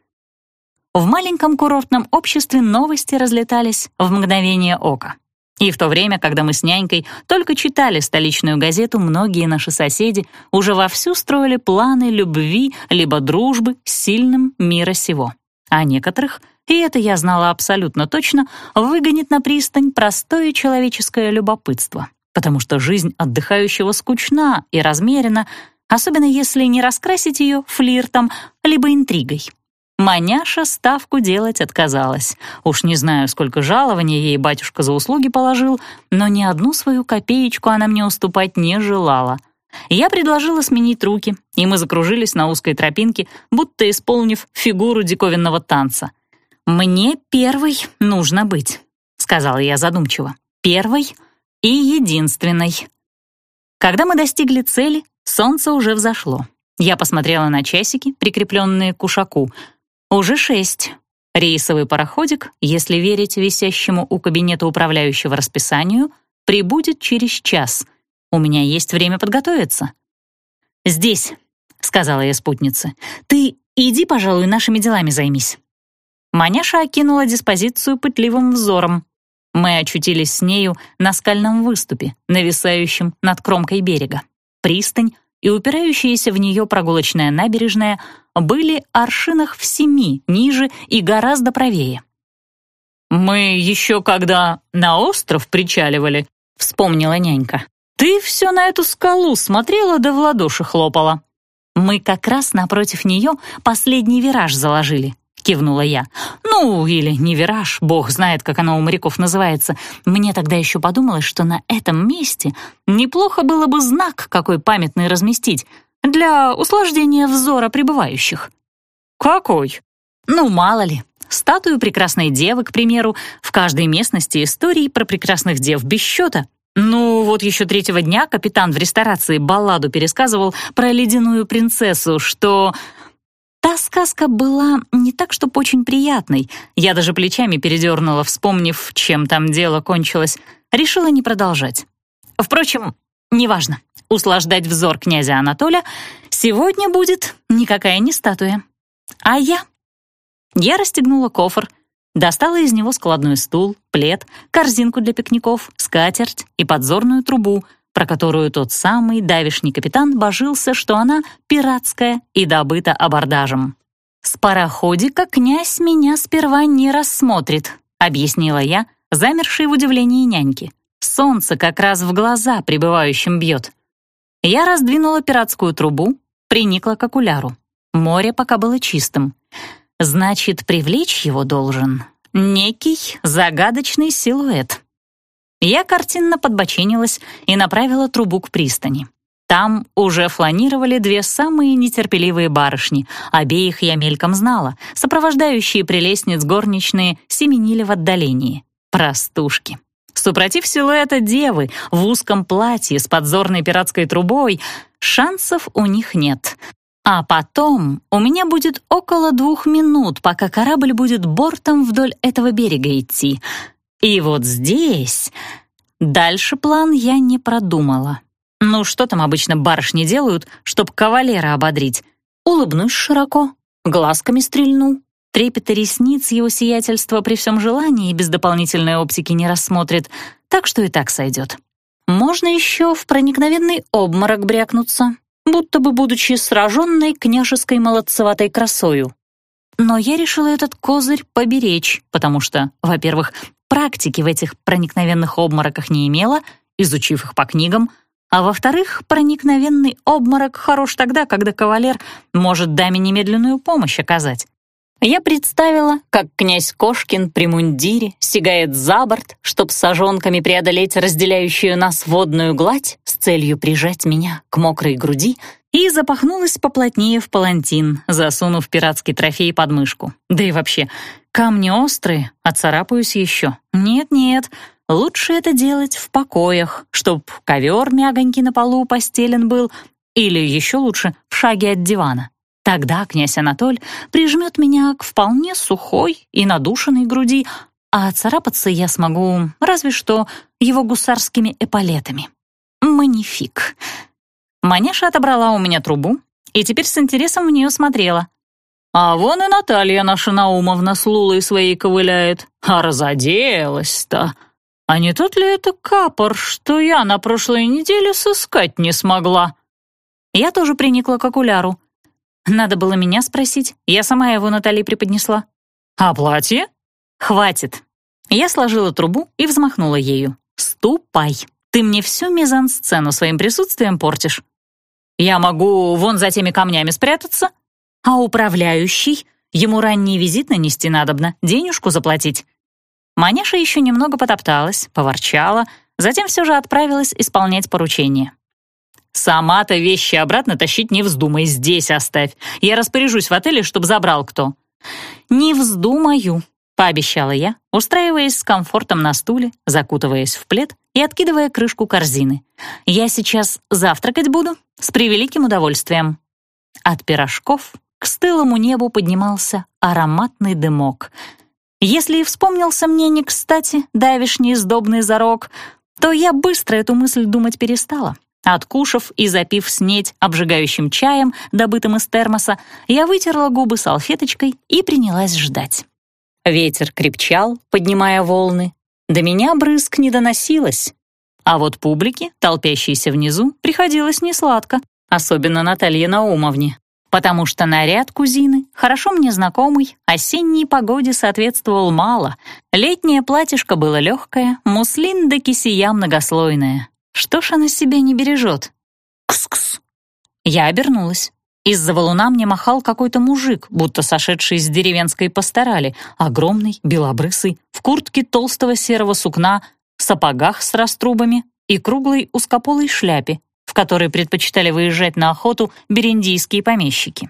В маленьком курортном обществе новости разлетались в мгновение ока. И в то время, когда мы с нянькой только читали столичную газету, многие наши соседи уже вовсю строили планы любви либо дружбы с сильным мира сего а некоторых, и это я знала абсолютно точно, выгонит на пристань простое человеческое любопытство, потому что жизнь отдыхающего скучна и размерена, особенно если не раскрасить ее флиртом либо интригой. Маняша ставку делать отказалась. Уж не знаю, сколько жалования ей батюшка за услуги положил, но ни одну свою копеечку она мне уступать не желала — я предложила сменить руки, и мы закружились на узкой тропинке, будто исполнив фигуру диковинного танца. «Мне первой нужно быть», — сказала я задумчиво. «Первой и единственной». Когда мы достигли цели, солнце уже взошло. Я посмотрела на часики, прикрепленные к ушаку. Уже шесть. Рейсовый пароходик, если верить висящему у кабинета управляющего расписанию, прибудет через час. У меня есть время подготовиться. «Здесь», — сказала я спутнице. «Ты иди, пожалуй, нашими делами займись». Маняша окинула диспозицию пытливым взором. Мы очутились с нею на скальном выступе, нависающем над кромкой берега. Пристань и упирающаяся в нее прогулочная набережная были аршинах в семи ниже и гораздо правее. «Мы еще когда на остров причаливали», — вспомнила нянька. «Ты все на эту скалу смотрела да в ладоши хлопала». «Мы как раз напротив нее последний вираж заложили», кивнула я. «Ну, или не вираж, бог знает, как оно у моряков называется. Мне тогда еще подумалось, что на этом месте неплохо было бы знак какой памятный разместить для услаждения взора прибывающих». «Какой?» «Ну, мало ли, статую прекрасной девы, к примеру, в каждой местности истории про прекрасных дев без счета». Ну, вот еще третьего дня капитан в ресторации балладу пересказывал про ледяную принцессу, что Та сказка была не так, чтобы очень приятной. Я даже плечами передернула, вспомнив, чем там дело кончилось. Решила не продолжать. Впрочем, неважно. Услаждать взор князя Анатоля сегодня будет никакая не статуя. А я? Я расстегнула кофр, достала из него складной стул, плед, корзинку для пикников, скатерть и подзорную трубу, про которую тот самый давишний капитан божился, что она пиратская и добыта абордажем. «С пароходика князь меня сперва не рассмотрит», — объяснила я, замершей в удивлении няньки. «Солнце как раз в глаза прибывающим бьет». Я раздвинула пиратскую трубу, приникла к окуляру. Море пока было чистым. Значит, привлечь его должен некий загадочный силуэт. Я картинно подбоченилась и направила трубу к пристани. Там уже фланировали две самые нетерпеливые барышни, обеих я мельком знала, сопровождающие прелестниц горничные семенили в отдалении. Простушки. Супротив силуэта девы в узком платье с подзорной пиратской трубой, шансов у них нет. А потом у меня будет около двух минут, пока корабль будет бортом вдоль этого берега идти — и вот здесь... Дальше план я не продумала. Ну, что там обычно барышни делают, чтоб кавалера ободрить? Улыбнусь широко, глазками стрельну. Трепета ресниц его сиятельства при всем желании без дополнительной оптики не рассмотрит, так что и так сойдет. Можно еще в проникновенный обморок брякнуться, будто бы будучи сраженной княжеской молодцеватой красою. Но я решила этот козырь поберечь, потому что, во-первых, практики в этих проникновенных обмороках не имела, изучив их по книгам, а во-вторых, проникновенный обморок хорош тогда, когда кавалер может даме немедленную помощь оказать. Я представила, как князь Кошкин при мундире сигает за борт, чтоб сажонками преодолеть разделяющую нас водную гладь с целью прижать меня к мокрой груди и запахнулась поплотнее в палантин, засунув пиратский трофей под мышку. Да и вообще, камни острые, отцарапаюсь еще. Нет-нет, лучше это делать в покоях, чтоб ковер мягонький на полу постелен был, или еще лучше в шаге от дивана. Тогда князь Анатоль прижмет меня к вполне сухой и надушенной груди, а царапаться я смогу разве что его гусарскими эполетами. Манифик. Маняша отобрала у меня трубу и теперь с интересом в нее смотрела. «А вон и Наталья наша Наумовна с Лулой своей ковыляет. А разоделась-то! А не тот ли это капор, что я на прошлой неделе сыскать не смогла?» Я тоже приникла к окуляру. Надо было меня спросить, я сама его Наталье преподнесла. «А платье?» «Хватит». Я сложила трубу и взмахнула ею. «Ступай, ты мне всю мизансцену своим присутствием портишь». Я могу вон за теми камнями спрятаться, а управляющий, ему ранний визит нанести надобно, денежку заплатить». Маняша еще немного потопталась, поворчала, затем все же отправилась исполнять поручение. «Сама-то вещи обратно тащить не вздумай, здесь оставь. Я распоряжусь в отеле, чтобы забрал кто». «Не вздумаю», — пообещала я, устраиваясь с комфортом на стуле, закутываясь в плед и откидывая крышку корзины. «Я сейчас завтракать буду с превеликим удовольствием». От пирожков к стылому небу поднимался ароматный дымок. Если и вспомнился мне не кстати давишний сдобный зарок, то я быстро эту мысль думать перестала. Откушав и запив снеть обжигающим чаем, добытым из термоса, я вытерла губы салфеточкой и принялась ждать. Ветер крепчал, поднимая волны. До меня брызг не доносилось. А вот публике, толпящейся внизу, приходилось несладко, особенно Наталье Наумовне, потому что наряд кузины, хорошо мне знакомый, осенней погоде соответствовал мало. Летнее платьишко было легкое, муслин да кисия многослойная. Что ж она себя не бережет? Кс-кс. Я обернулась. Из-за валуна мне махал какой-то мужик, будто сошедший из деревенской пасторали, огромный, белобрысый, в куртке толстого серого сукна, сапогах с раструбами и круглой узкополой шляпе, в которой предпочитали выезжать на охоту бериндийские помещики.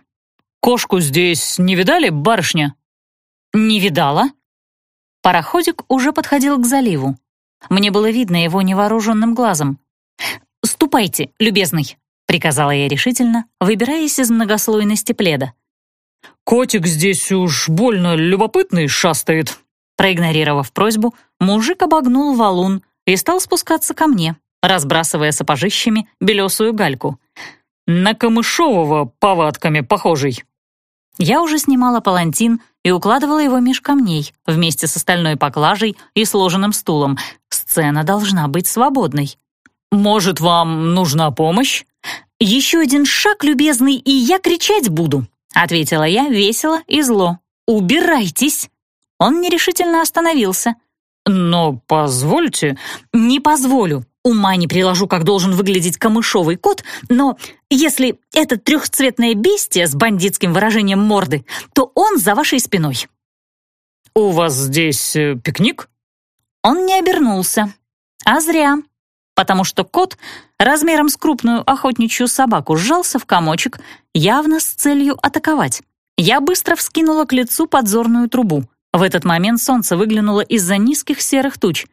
«Кошку здесь не видали, барышня?» «Не видала». Пароходик уже подходил к заливу. Мне было видно его невооруженным глазом. «Ступайте, любезный», — приказала я решительно, выбираясь из многослойности пледа. «Котик здесь уж больно любопытный шастает». Проигнорировав просьбу, мужик обогнул валун и стал спускаться ко мне, разбрасывая сапожищами белесую гальку. «На Камышового повадками похожий». Я уже снимала палантин и укладывала его меж камней вместе с остальной поклажей и сложенным стулом. Сцена должна быть свободной. «Может, вам нужна помощь?» «Еще один шаг, любезный, и я кричать буду», — ответила я весело и зло. «Убирайтесь!» Он нерешительно остановился. «Но позвольте...» «Не позволю. Ума не приложу, как должен выглядеть камышовый кот, но если это трехцветное бестие с бандитским выражением морды, то он за вашей спиной». «У вас здесь э, пикник?» Он не обернулся. А зря, потому что кот размером с крупную охотничью собаку сжался в комочек, явно с целью атаковать. Я быстро вскинула к лицу подзорную трубу. В этот момент солнце выглянуло из-за низких серых туч.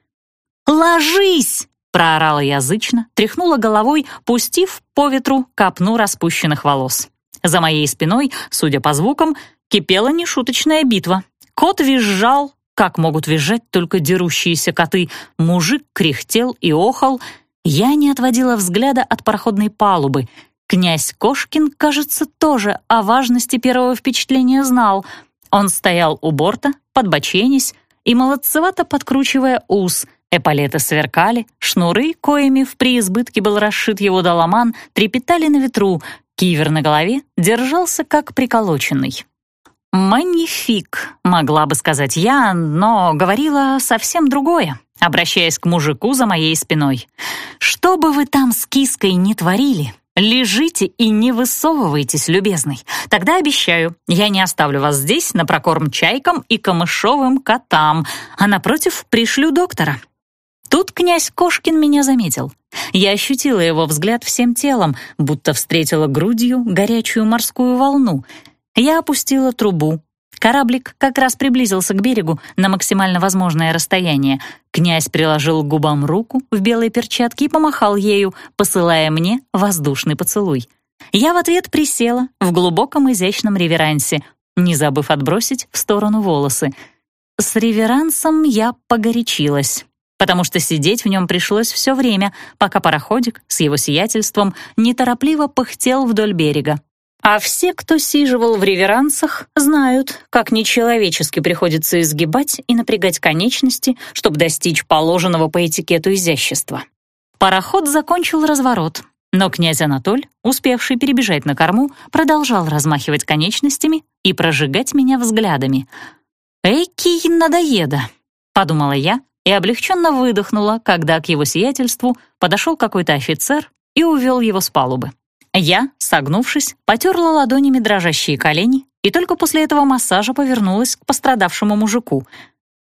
«Ложись!» Проорала язычно, тряхнула головой, пустив по ветру копну распущенных волос. За моей спиной, судя по звукам, кипела нешуточная битва. Кот визжал, как могут визжать только дерущиеся коты. Мужик кряхтел и охал. Я не отводила взгляда от пароходной палубы. Князь Кошкин, кажется, тоже о важности первого впечатления знал. Он стоял у борта, подбоченясь и молодцевато подкручивая ус — Эполеты сверкали, шнуры, коими в преизбытке был расшит его доломан, трепетали на ветру, кивер на голове держался как приколоченный. «Манифик», — могла бы сказать я, но говорила совсем другое, обращаясь к мужику за моей спиной. «Что бы вы там с киской не творили, лежите и не высовывайтесь, любезный. Тогда обещаю, я не оставлю вас здесь на прокорм чайкам и камышовым котам, а напротив пришлю доктора. Тут князь Кошкин меня заметил. Я ощутила его взгляд всем телом, будто встретила грудью горячую морскую волну. Я опустила трубу. Кораблик как раз приблизился к берегу на максимально возможное расстояние. Князь приложил к губам руку в белой перчатке и помахал ею, посылая мне воздушный поцелуй. Я в ответ присела в глубоком изящном реверансе, не забыв отбросить в сторону волосы. С реверансом я погорячилась потому что сидеть в нем пришлось все время, пока пароходик с его сиятельством неторопливо пыхтел вдоль берега. А все, кто сиживал в реверансах, знают, как нечеловечески приходится изгибать и напрягать конечности, чтобы достичь положенного по этикету изящества. Пароход закончил разворот, но князь Анатоль, успевший перебежать на корму, продолжал размахивать конечностями и прожигать меня взглядами. «Эйки надоеда», — подумала я, и облегченно выдохнула, когда к его сиятельству подошел какой-то офицер и увел его с палубы. Я, согнувшись, потерла ладонями дрожащие колени и только после этого массажа повернулась к пострадавшему мужику.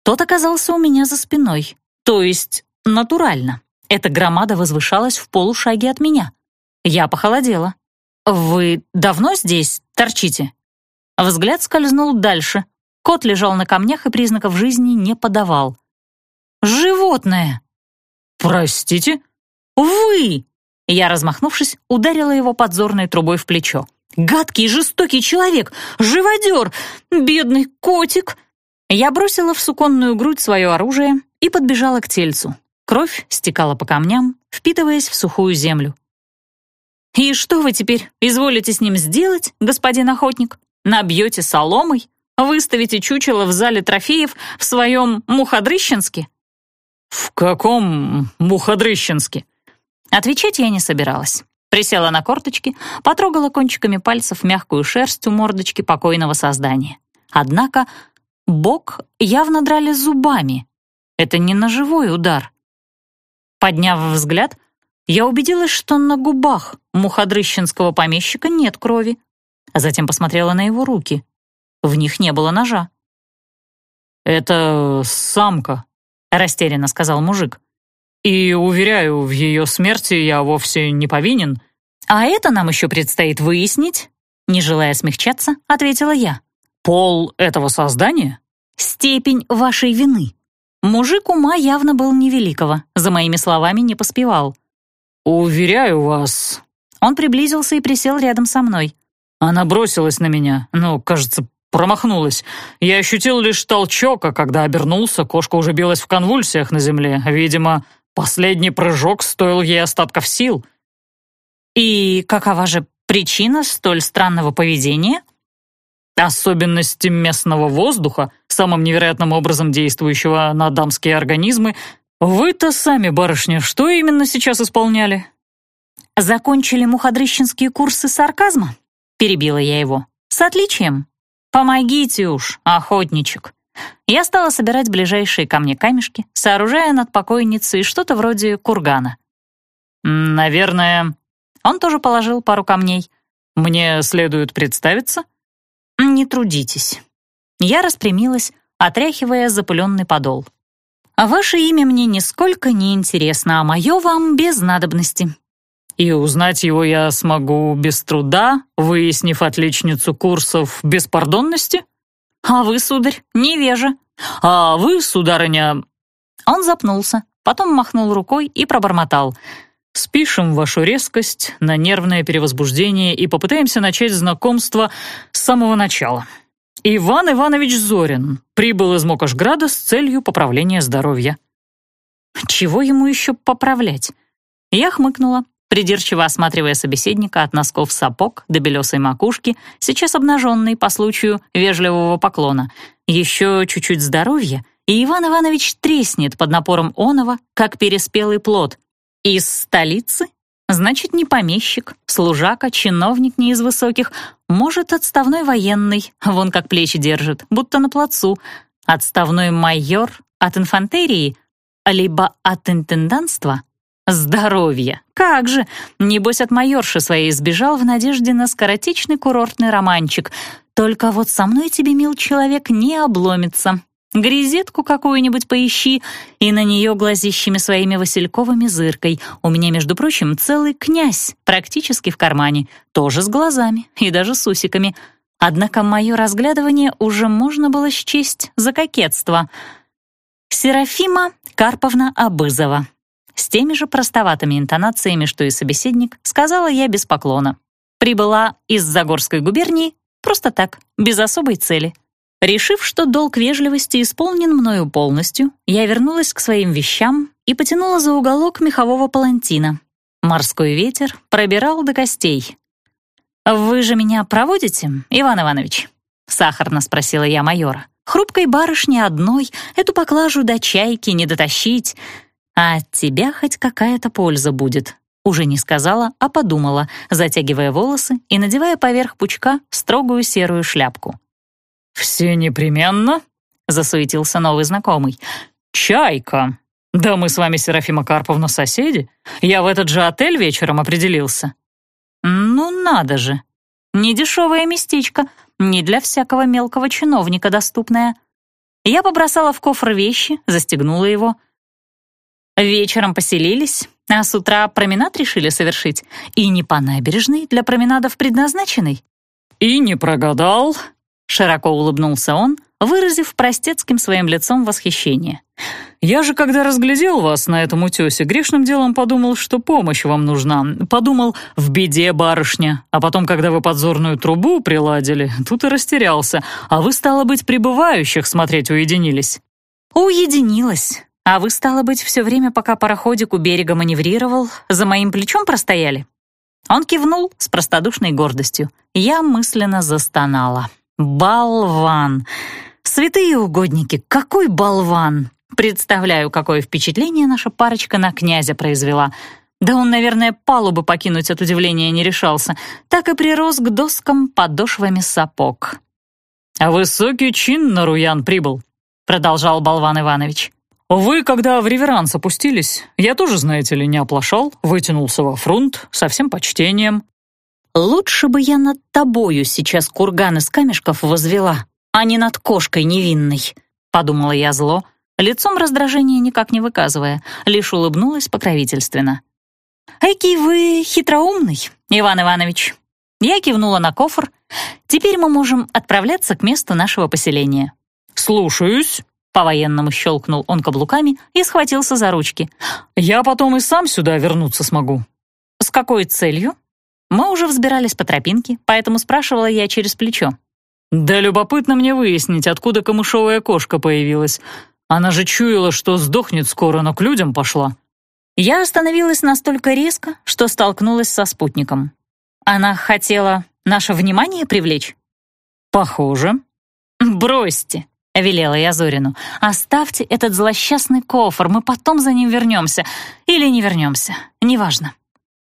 Тот оказался у меня за спиной, то есть натурально. Эта громада возвышалась в полушаге от меня. Я похолодела. «Вы давно здесь торчите?» Взгляд скользнул дальше. Кот лежал на камнях и признаков жизни не подавал. «Животное!» «Простите?» «Вы!» Я, размахнувшись, ударила его подзорной трубой в плечо. Гадкий жестокий человек, живодер, бедный котик!» Я бросила в суконную грудь свое оружие и подбежала к тельцу. Кровь стекала по камням, впитываясь в сухую землю. «И что вы теперь изволите с ним сделать, господин охотник? Набьете соломой? Выставите чучело в зале трофеев в своем Мухадрыщенске?» «В каком Мухадрыщенске?» Отвечать я не собиралась. Присела на корточки, потрогала кончиками пальцев мягкую шерсть у мордочки покойного создания. Однако бок явно драли зубами. Это не ножевой удар. Подняв взгляд, я убедилась, что на губах муходрыщенского помещика нет крови, а затем посмотрела на его руки. В них не было ножа. «Это самка», — растерянно сказал мужик. «И, уверяю, в ее смерти я вовсе не повинен». «А это нам еще предстоит выяснить», — не желая смягчаться, ответила я. «Пол этого создания?» «Степень вашей вины». Мужик ума явно был невеликого, за моими словами не поспевал. «Уверяю вас». Он приблизился и присел рядом со мной. Она бросилась на меня, но, кажется, промахнулась. Я ощутил лишь толчок, а когда обернулся, кошка уже билась в конвульсиях на земле. Видимо, последний прыжок стоил ей остатков сил. «И какова же причина столь странного поведения?» Особенности местного воздуха, самым невероятным образом действующего на дамские организмы, вы-то сами, барышня, что именно сейчас исполняли? Закончили муходрыщенские курсы сарказма? Перебила я его. С отличием. Помогите уж, охотничек. Я стала собирать ближайшие ко мне камешки, сооружая над покойницей что-то вроде кургана. «Наверное...» Он тоже положил пару камней. «Мне следует представиться?» «Не трудитесь». Я распрямилась, отряхивая запыленный подол. «Ваше имя мне нисколько не интересно, а мое вам без надобности». «И узнать его я смогу без труда, выяснив отличницу курсов беспардонности?» «А вы, сударь, невежа». «А вы, сударыня...» Он запнулся, потом махнул рукой и пробормотал. «Спишем вашу резкость на нервное перевозбуждение и попытаемся начать знакомство с самого начала. Иван Иванович Зорин прибыл из Мокошграда с целью поправления здоровья». «Чего ему еще поправлять?» Я хмыкнула, придирчиво осматривая собеседника от носков сапог до белесой макушки, сейчас обнаженной по случаю вежливого поклона. Еще чуть-чуть здоровья, и Иван Иванович треснет под напором оного, как переспелый плод. Из столицы? Значит, не помещик, служака, чиновник не из высоких, может, отставной военный, вон как плечи держит, будто на плацу, отставной майор от инфантерии, либо от интенданства — Здоровье! Как же! Небось, от майорши своей сбежал в надежде на скоротечный курортный романчик. Только вот со мной тебе, мил человек, не обломится. Грезетку какую-нибудь поищи, и на нее глазищами своими васильковыми зыркой. У меня, между прочим, целый князь, практически в кармане, тоже с глазами и даже с усиками. Однако мое разглядывание уже можно было счесть за кокетство. Серафима Карповна Абызова. С теми же простоватыми интонациями, что и собеседник, сказала я без поклона. Прибыла из Загорской губернии просто так, без особой цели. Решив, что долг вежливости исполнен мною полностью, я вернулась к своим вещам и потянула за уголок мехового палантина. Морской ветер пробирал до костей. «Вы же меня проводите, Иван Иванович?» — сахарно спросила я майора. «Хрупкой барышне одной эту поклажу до чайки не дотащить. А от тебя хоть какая-то польза будет. Уже не сказала, а подумала, затягивая волосы и надевая поверх пучка строгую серую шляпку. «Все непременно?» — засуетился новый знакомый. «Чайка! Да мы с вами, Серафима Карповна, соседи. Я в этот же отель вечером определился». «Ну надо же! Недешевое местечко, не для всякого мелкого чиновника доступное». Я побросала в кофр вещи, застегнула его — Вечером поселились, а с утра променад решили совершить. И не по набережной для променадов предназначенной. «И не прогадал», — широко улыбнулся он, выразив простецким своим лицом восхищение. Я же, когда разглядел вас на этом утесе, грешным делом подумал, что помощь вам нужна. Подумал, в беде барышня. А потом, когда вы подзорную трубу приладили, тут и растерялся. А вы, стало быть, прибывающих смотреть уединились». «Уединилась. А вы, стало быть, все время, пока пароходик у берега маневрировал, за моим плечом простояли?» Он кивнул с простодушной гордостью. Я мысленно застонала. «Болван! Святые угодники, какой болван! Представляю, какое впечатление наша парочка на князя произвела. Да он, наверное, палубы покинуть от удивления не решался, так и прирос к доскам подошвами сапог». «А высокий чин на Руян прибыл», — продолжал Болван Иванович. «Вы, когда в реверанс опустились, я тоже, знаете ли, не оплошал, вытянулся во фрунт со всем почтением». «Лучше бы я над тобою сейчас курган из камешков возвела, а не над кошкой невинной», — подумала я зло, лицом раздражения никак не выказывая, лишь улыбнулась покровительственно. «Экий вы хитроумный, Иван Иванович». Я кивнула на кофр. «Теперь мы можем отправляться к месту нашего поселения». «Слушаюсь», по-военному щелкнул он каблуками и схватился за ручки. «Я потом и сам сюда вернуться смогу». «С какой целью?» Мы уже взбирались по тропинке, поэтому спрашивала я через плечо. «Да любопытно мне выяснить, откуда камышовая кошка появилась. Она же чуяла, что сдохнет скоро, но к людям пошла». Я остановилась настолько резко, что столкнулась со спутником. Она хотела наше внимание привлечь? «Похоже». «Бросьте», — велела я Зорину. «Оставьте этот злосчастный кофр, мы потом за ним вернемся. Или не вернемся, неважно.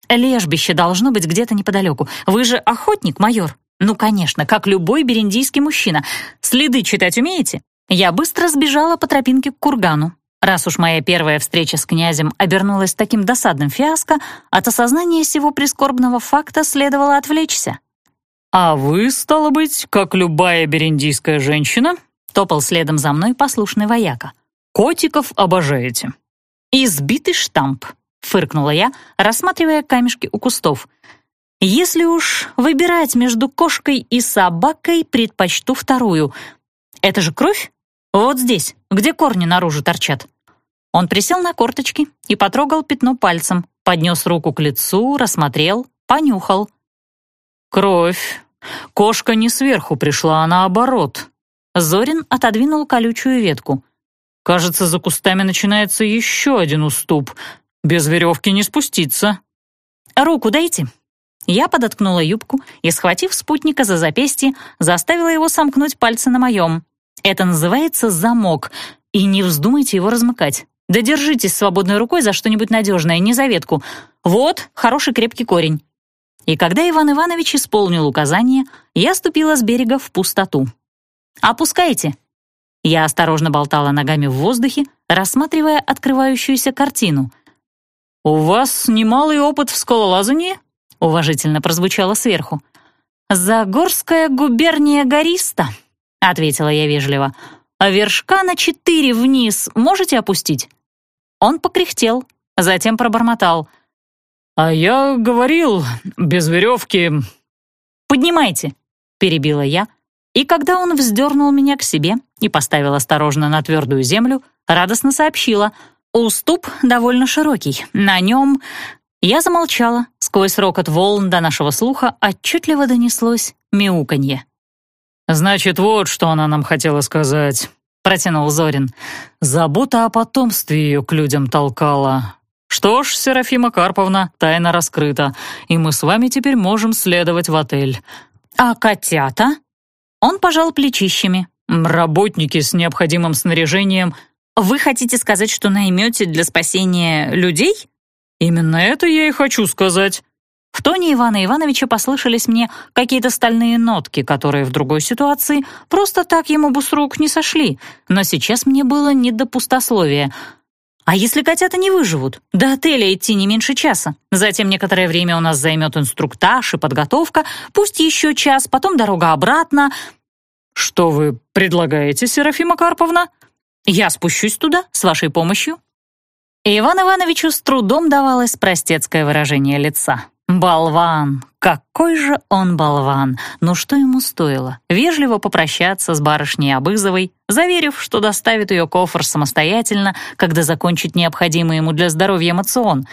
Лежбище должно быть где-то неподалеку. Вы же охотник, майор?» «Ну, конечно, как любой бериндийский мужчина. Следы читать умеете?» Я быстро сбежала по тропинке к кургану. Раз уж моя первая встреча с князем обернулась таким досадным фиаско, от осознания всего прискорбного факта следовало отвлечься. «А вы, стало быть, как любая бериндийская женщина, Топал следом за мной послушный вояка. «Котиков обожаете». «Избитый штамп», — фыркнула я, рассматривая камешки у кустов. «Если уж выбирать между кошкой и собакой, предпочту вторую. Это же кровь? Вот здесь, где корни наружу торчат». Он присел на корточки и потрогал пятно пальцем, поднес руку к лицу, рассмотрел, понюхал. «Кровь. Кошка не сверху пришла, а наоборот. Зорин отодвинул колючую ветку. «Кажется, за кустами начинается еще один уступ. Без веревки не спуститься». «Руку дайте». Я подоткнула юбку и, схватив спутника за запястье, заставила его сомкнуть пальцы на моем. Это называется замок, и не вздумайте его размыкать. Да держитесь свободной рукой за что-нибудь надежное, не за ветку. Вот хороший крепкий корень. И когда Иван Иванович исполнил указание, я ступила с берега в пустоту. «Опускайте!» Я осторожно болтала ногами в воздухе, рассматривая открывающуюся картину. «У вас немалый опыт в скалолазании?» — уважительно прозвучало сверху. «Загорская губерния гориста», — ответила я вежливо. «А вершка на четыре вниз можете опустить?» Он покряхтел, затем пробормотал. «А я говорил, без веревки...» «Поднимайте», — перебила я, — и когда он вздернул меня к себе и поставил осторожно на твердую землю, радостно сообщила, «Уступ довольно широкий, на нем...» Я замолчала, сквозь рокот волн до нашего слуха отчетливо донеслось мяуканье. «Значит, вот что она нам хотела сказать», — протянул Зорин. «Забота о потомстве ее к людям толкала. Что ж, Серафима Карповна, тайна раскрыта, и мы с вами теперь можем следовать в отель». «А котята?» Он пожал плечищами. «Работники с необходимым снаряжением...» «Вы хотите сказать, что наймете для спасения людей?» «Именно это я и хочу сказать». В тоне Ивана Ивановича послышались мне какие-то стальные нотки, которые в другой ситуации просто так ему бы с рук не сошли, но сейчас мне было не до пустословия. А если котята не выживут? До отеля идти не меньше часа. Затем некоторое время у нас займет инструктаж и подготовка, пусть еще час, потом дорога обратно. Что вы предлагаете, Серафима Карповна? Я спущусь туда с вашей помощью. Иван Ивановичу с трудом давалось простецкое выражение лица. Болван, Какой же он болван! Но что ему стоило? Вежливо попрощаться с барышней Абызовой, заверив, что доставит ее кофр самостоятельно, когда закончит необходимый ему для здоровья мацион.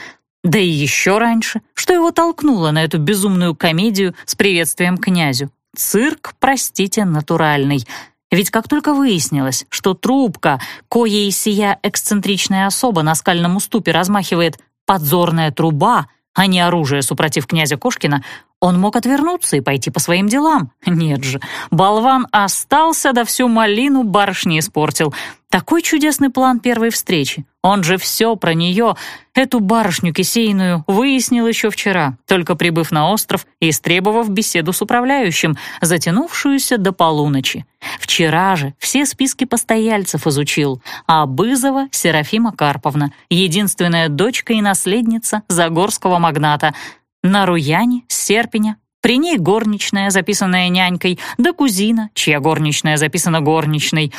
Да и еще раньше, что его толкнуло на эту безумную комедию с приветствием князю. Цирк, простите, натуральный. Ведь как только выяснилось, что трубка, коей сия эксцентричная особа на скальном уступе размахивает подзорная труба — а не оружие, супротив князя Кошкина, он мог отвернуться и пойти по своим делам. Нет же, болван остался, да всю малину барышни испортил. Такой чудесный план первой встречи. Он же все про нее, эту барышню кисейную, выяснил еще вчера, только прибыв на остров и истребовав беседу с управляющим, затянувшуюся до полуночи. Вчера же все списки постояльцев изучил, а Бызова Серафима Карповна, единственная дочка и наследница Загорского магната — на Руяне, Серпеня, при ней горничная, записанная нянькой, да кузина, чья горничная записана горничной.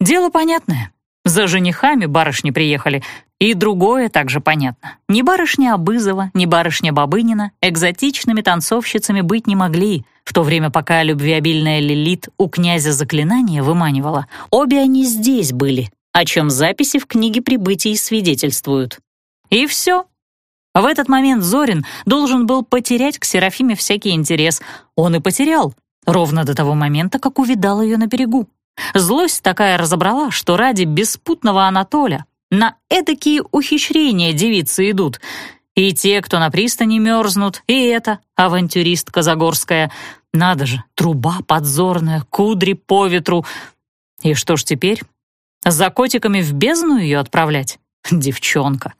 Дело понятное. За женихами барышни приехали, и другое также понятно. Ни барышня Абызова, ни барышня Бабынина экзотичными танцовщицами быть не могли, в то время пока любвеобильная Лилит у князя заклинания выманивала. Обе они здесь были, о чем записи в книге прибытий свидетельствуют. И все, в этот момент Зорин должен был потерять к Серафиме всякий интерес. Он и потерял, ровно до того момента, как увидал ее на берегу. Злость такая разобрала, что ради беспутного Анатоля на эдакие ухищрения девицы идут. И те, кто на пристани мерзнут, и эта авантюристка Загорская. Надо же, труба подзорная, кудри по ветру. И что ж теперь? За котиками в бездну ее отправлять? Девчонка.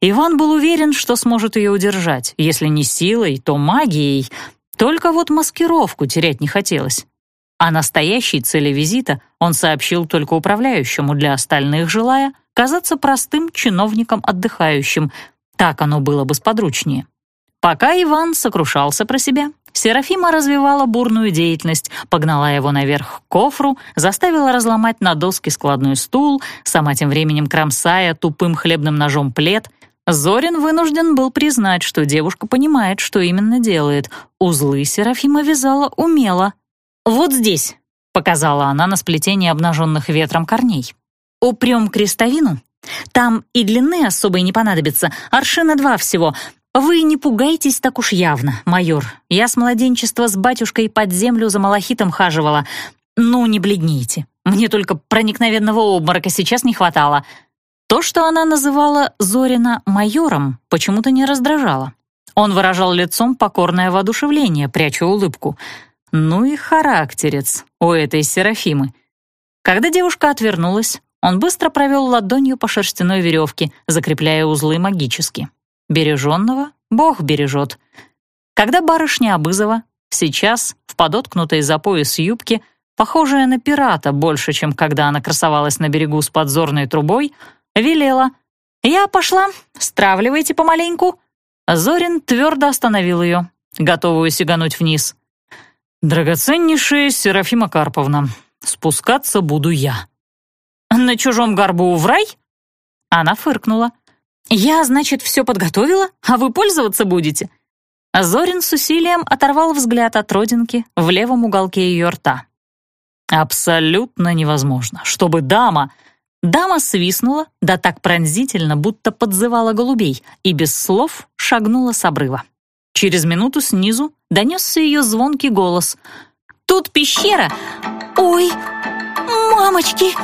Иван был уверен, что сможет ее удержать, если не силой, то магией. Только вот маскировку терять не хотелось. О настоящей цели визита он сообщил только управляющему, для остальных желая казаться простым чиновником отдыхающим. Так оно было бы сподручнее. Пока Иван сокрушался про себя, Серафима развивала бурную деятельность, погнала его наверх к кофру, заставила разломать на доске складной стул, сама тем временем кромсая тупым хлебным ножом плед. Зорин вынужден был признать, что девушка понимает, что именно делает. Узлы Серафима вязала умело. «Вот здесь», — показала она на сплетении обнаженных ветром корней. «Упрем крестовину там и длины особой не понадобится, аршина два всего, «Вы не пугайтесь так уж явно, майор. Я с младенчества с батюшкой под землю за малахитом хаживала. Ну, не бледните. Мне только проникновенного обморока сейчас не хватало». То, что она называла Зорина майором, почему-то не раздражало. Он выражал лицом покорное воодушевление, пряча улыбку. Ну и характерец у этой Серафимы. Когда девушка отвернулась, он быстро провел ладонью по шерстяной веревке, закрепляя узлы магически. Береженного Бог бережет. Когда барышня Абызова сейчас в подоткнутой за пояс юбке, похожая на пирата больше, чем когда она красовалась на берегу с подзорной трубой, велела «Я пошла, стравливайте помаленьку». Зорин твердо остановил ее, готовую сигануть вниз. «Драгоценнейшая Серафима Карповна, спускаться буду я». «На чужом горбу в рай?» Она фыркнула. «Я, значит, все подготовила, а вы пользоваться будете?» Зорин с усилием оторвал взгляд от родинки в левом уголке ее рта. «Абсолютно невозможно, чтобы дама...» Дама свистнула, да так пронзительно, будто подзывала голубей, и без слов шагнула с обрыва. Через минуту снизу донесся ее звонкий голос. «Тут пещера! Ой, мамочки!»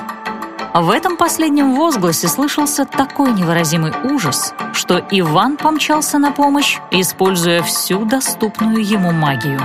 В этом последнем возгласе слышался такой невыразимый ужас, что Иван помчался на помощь, используя всю доступную ему магию.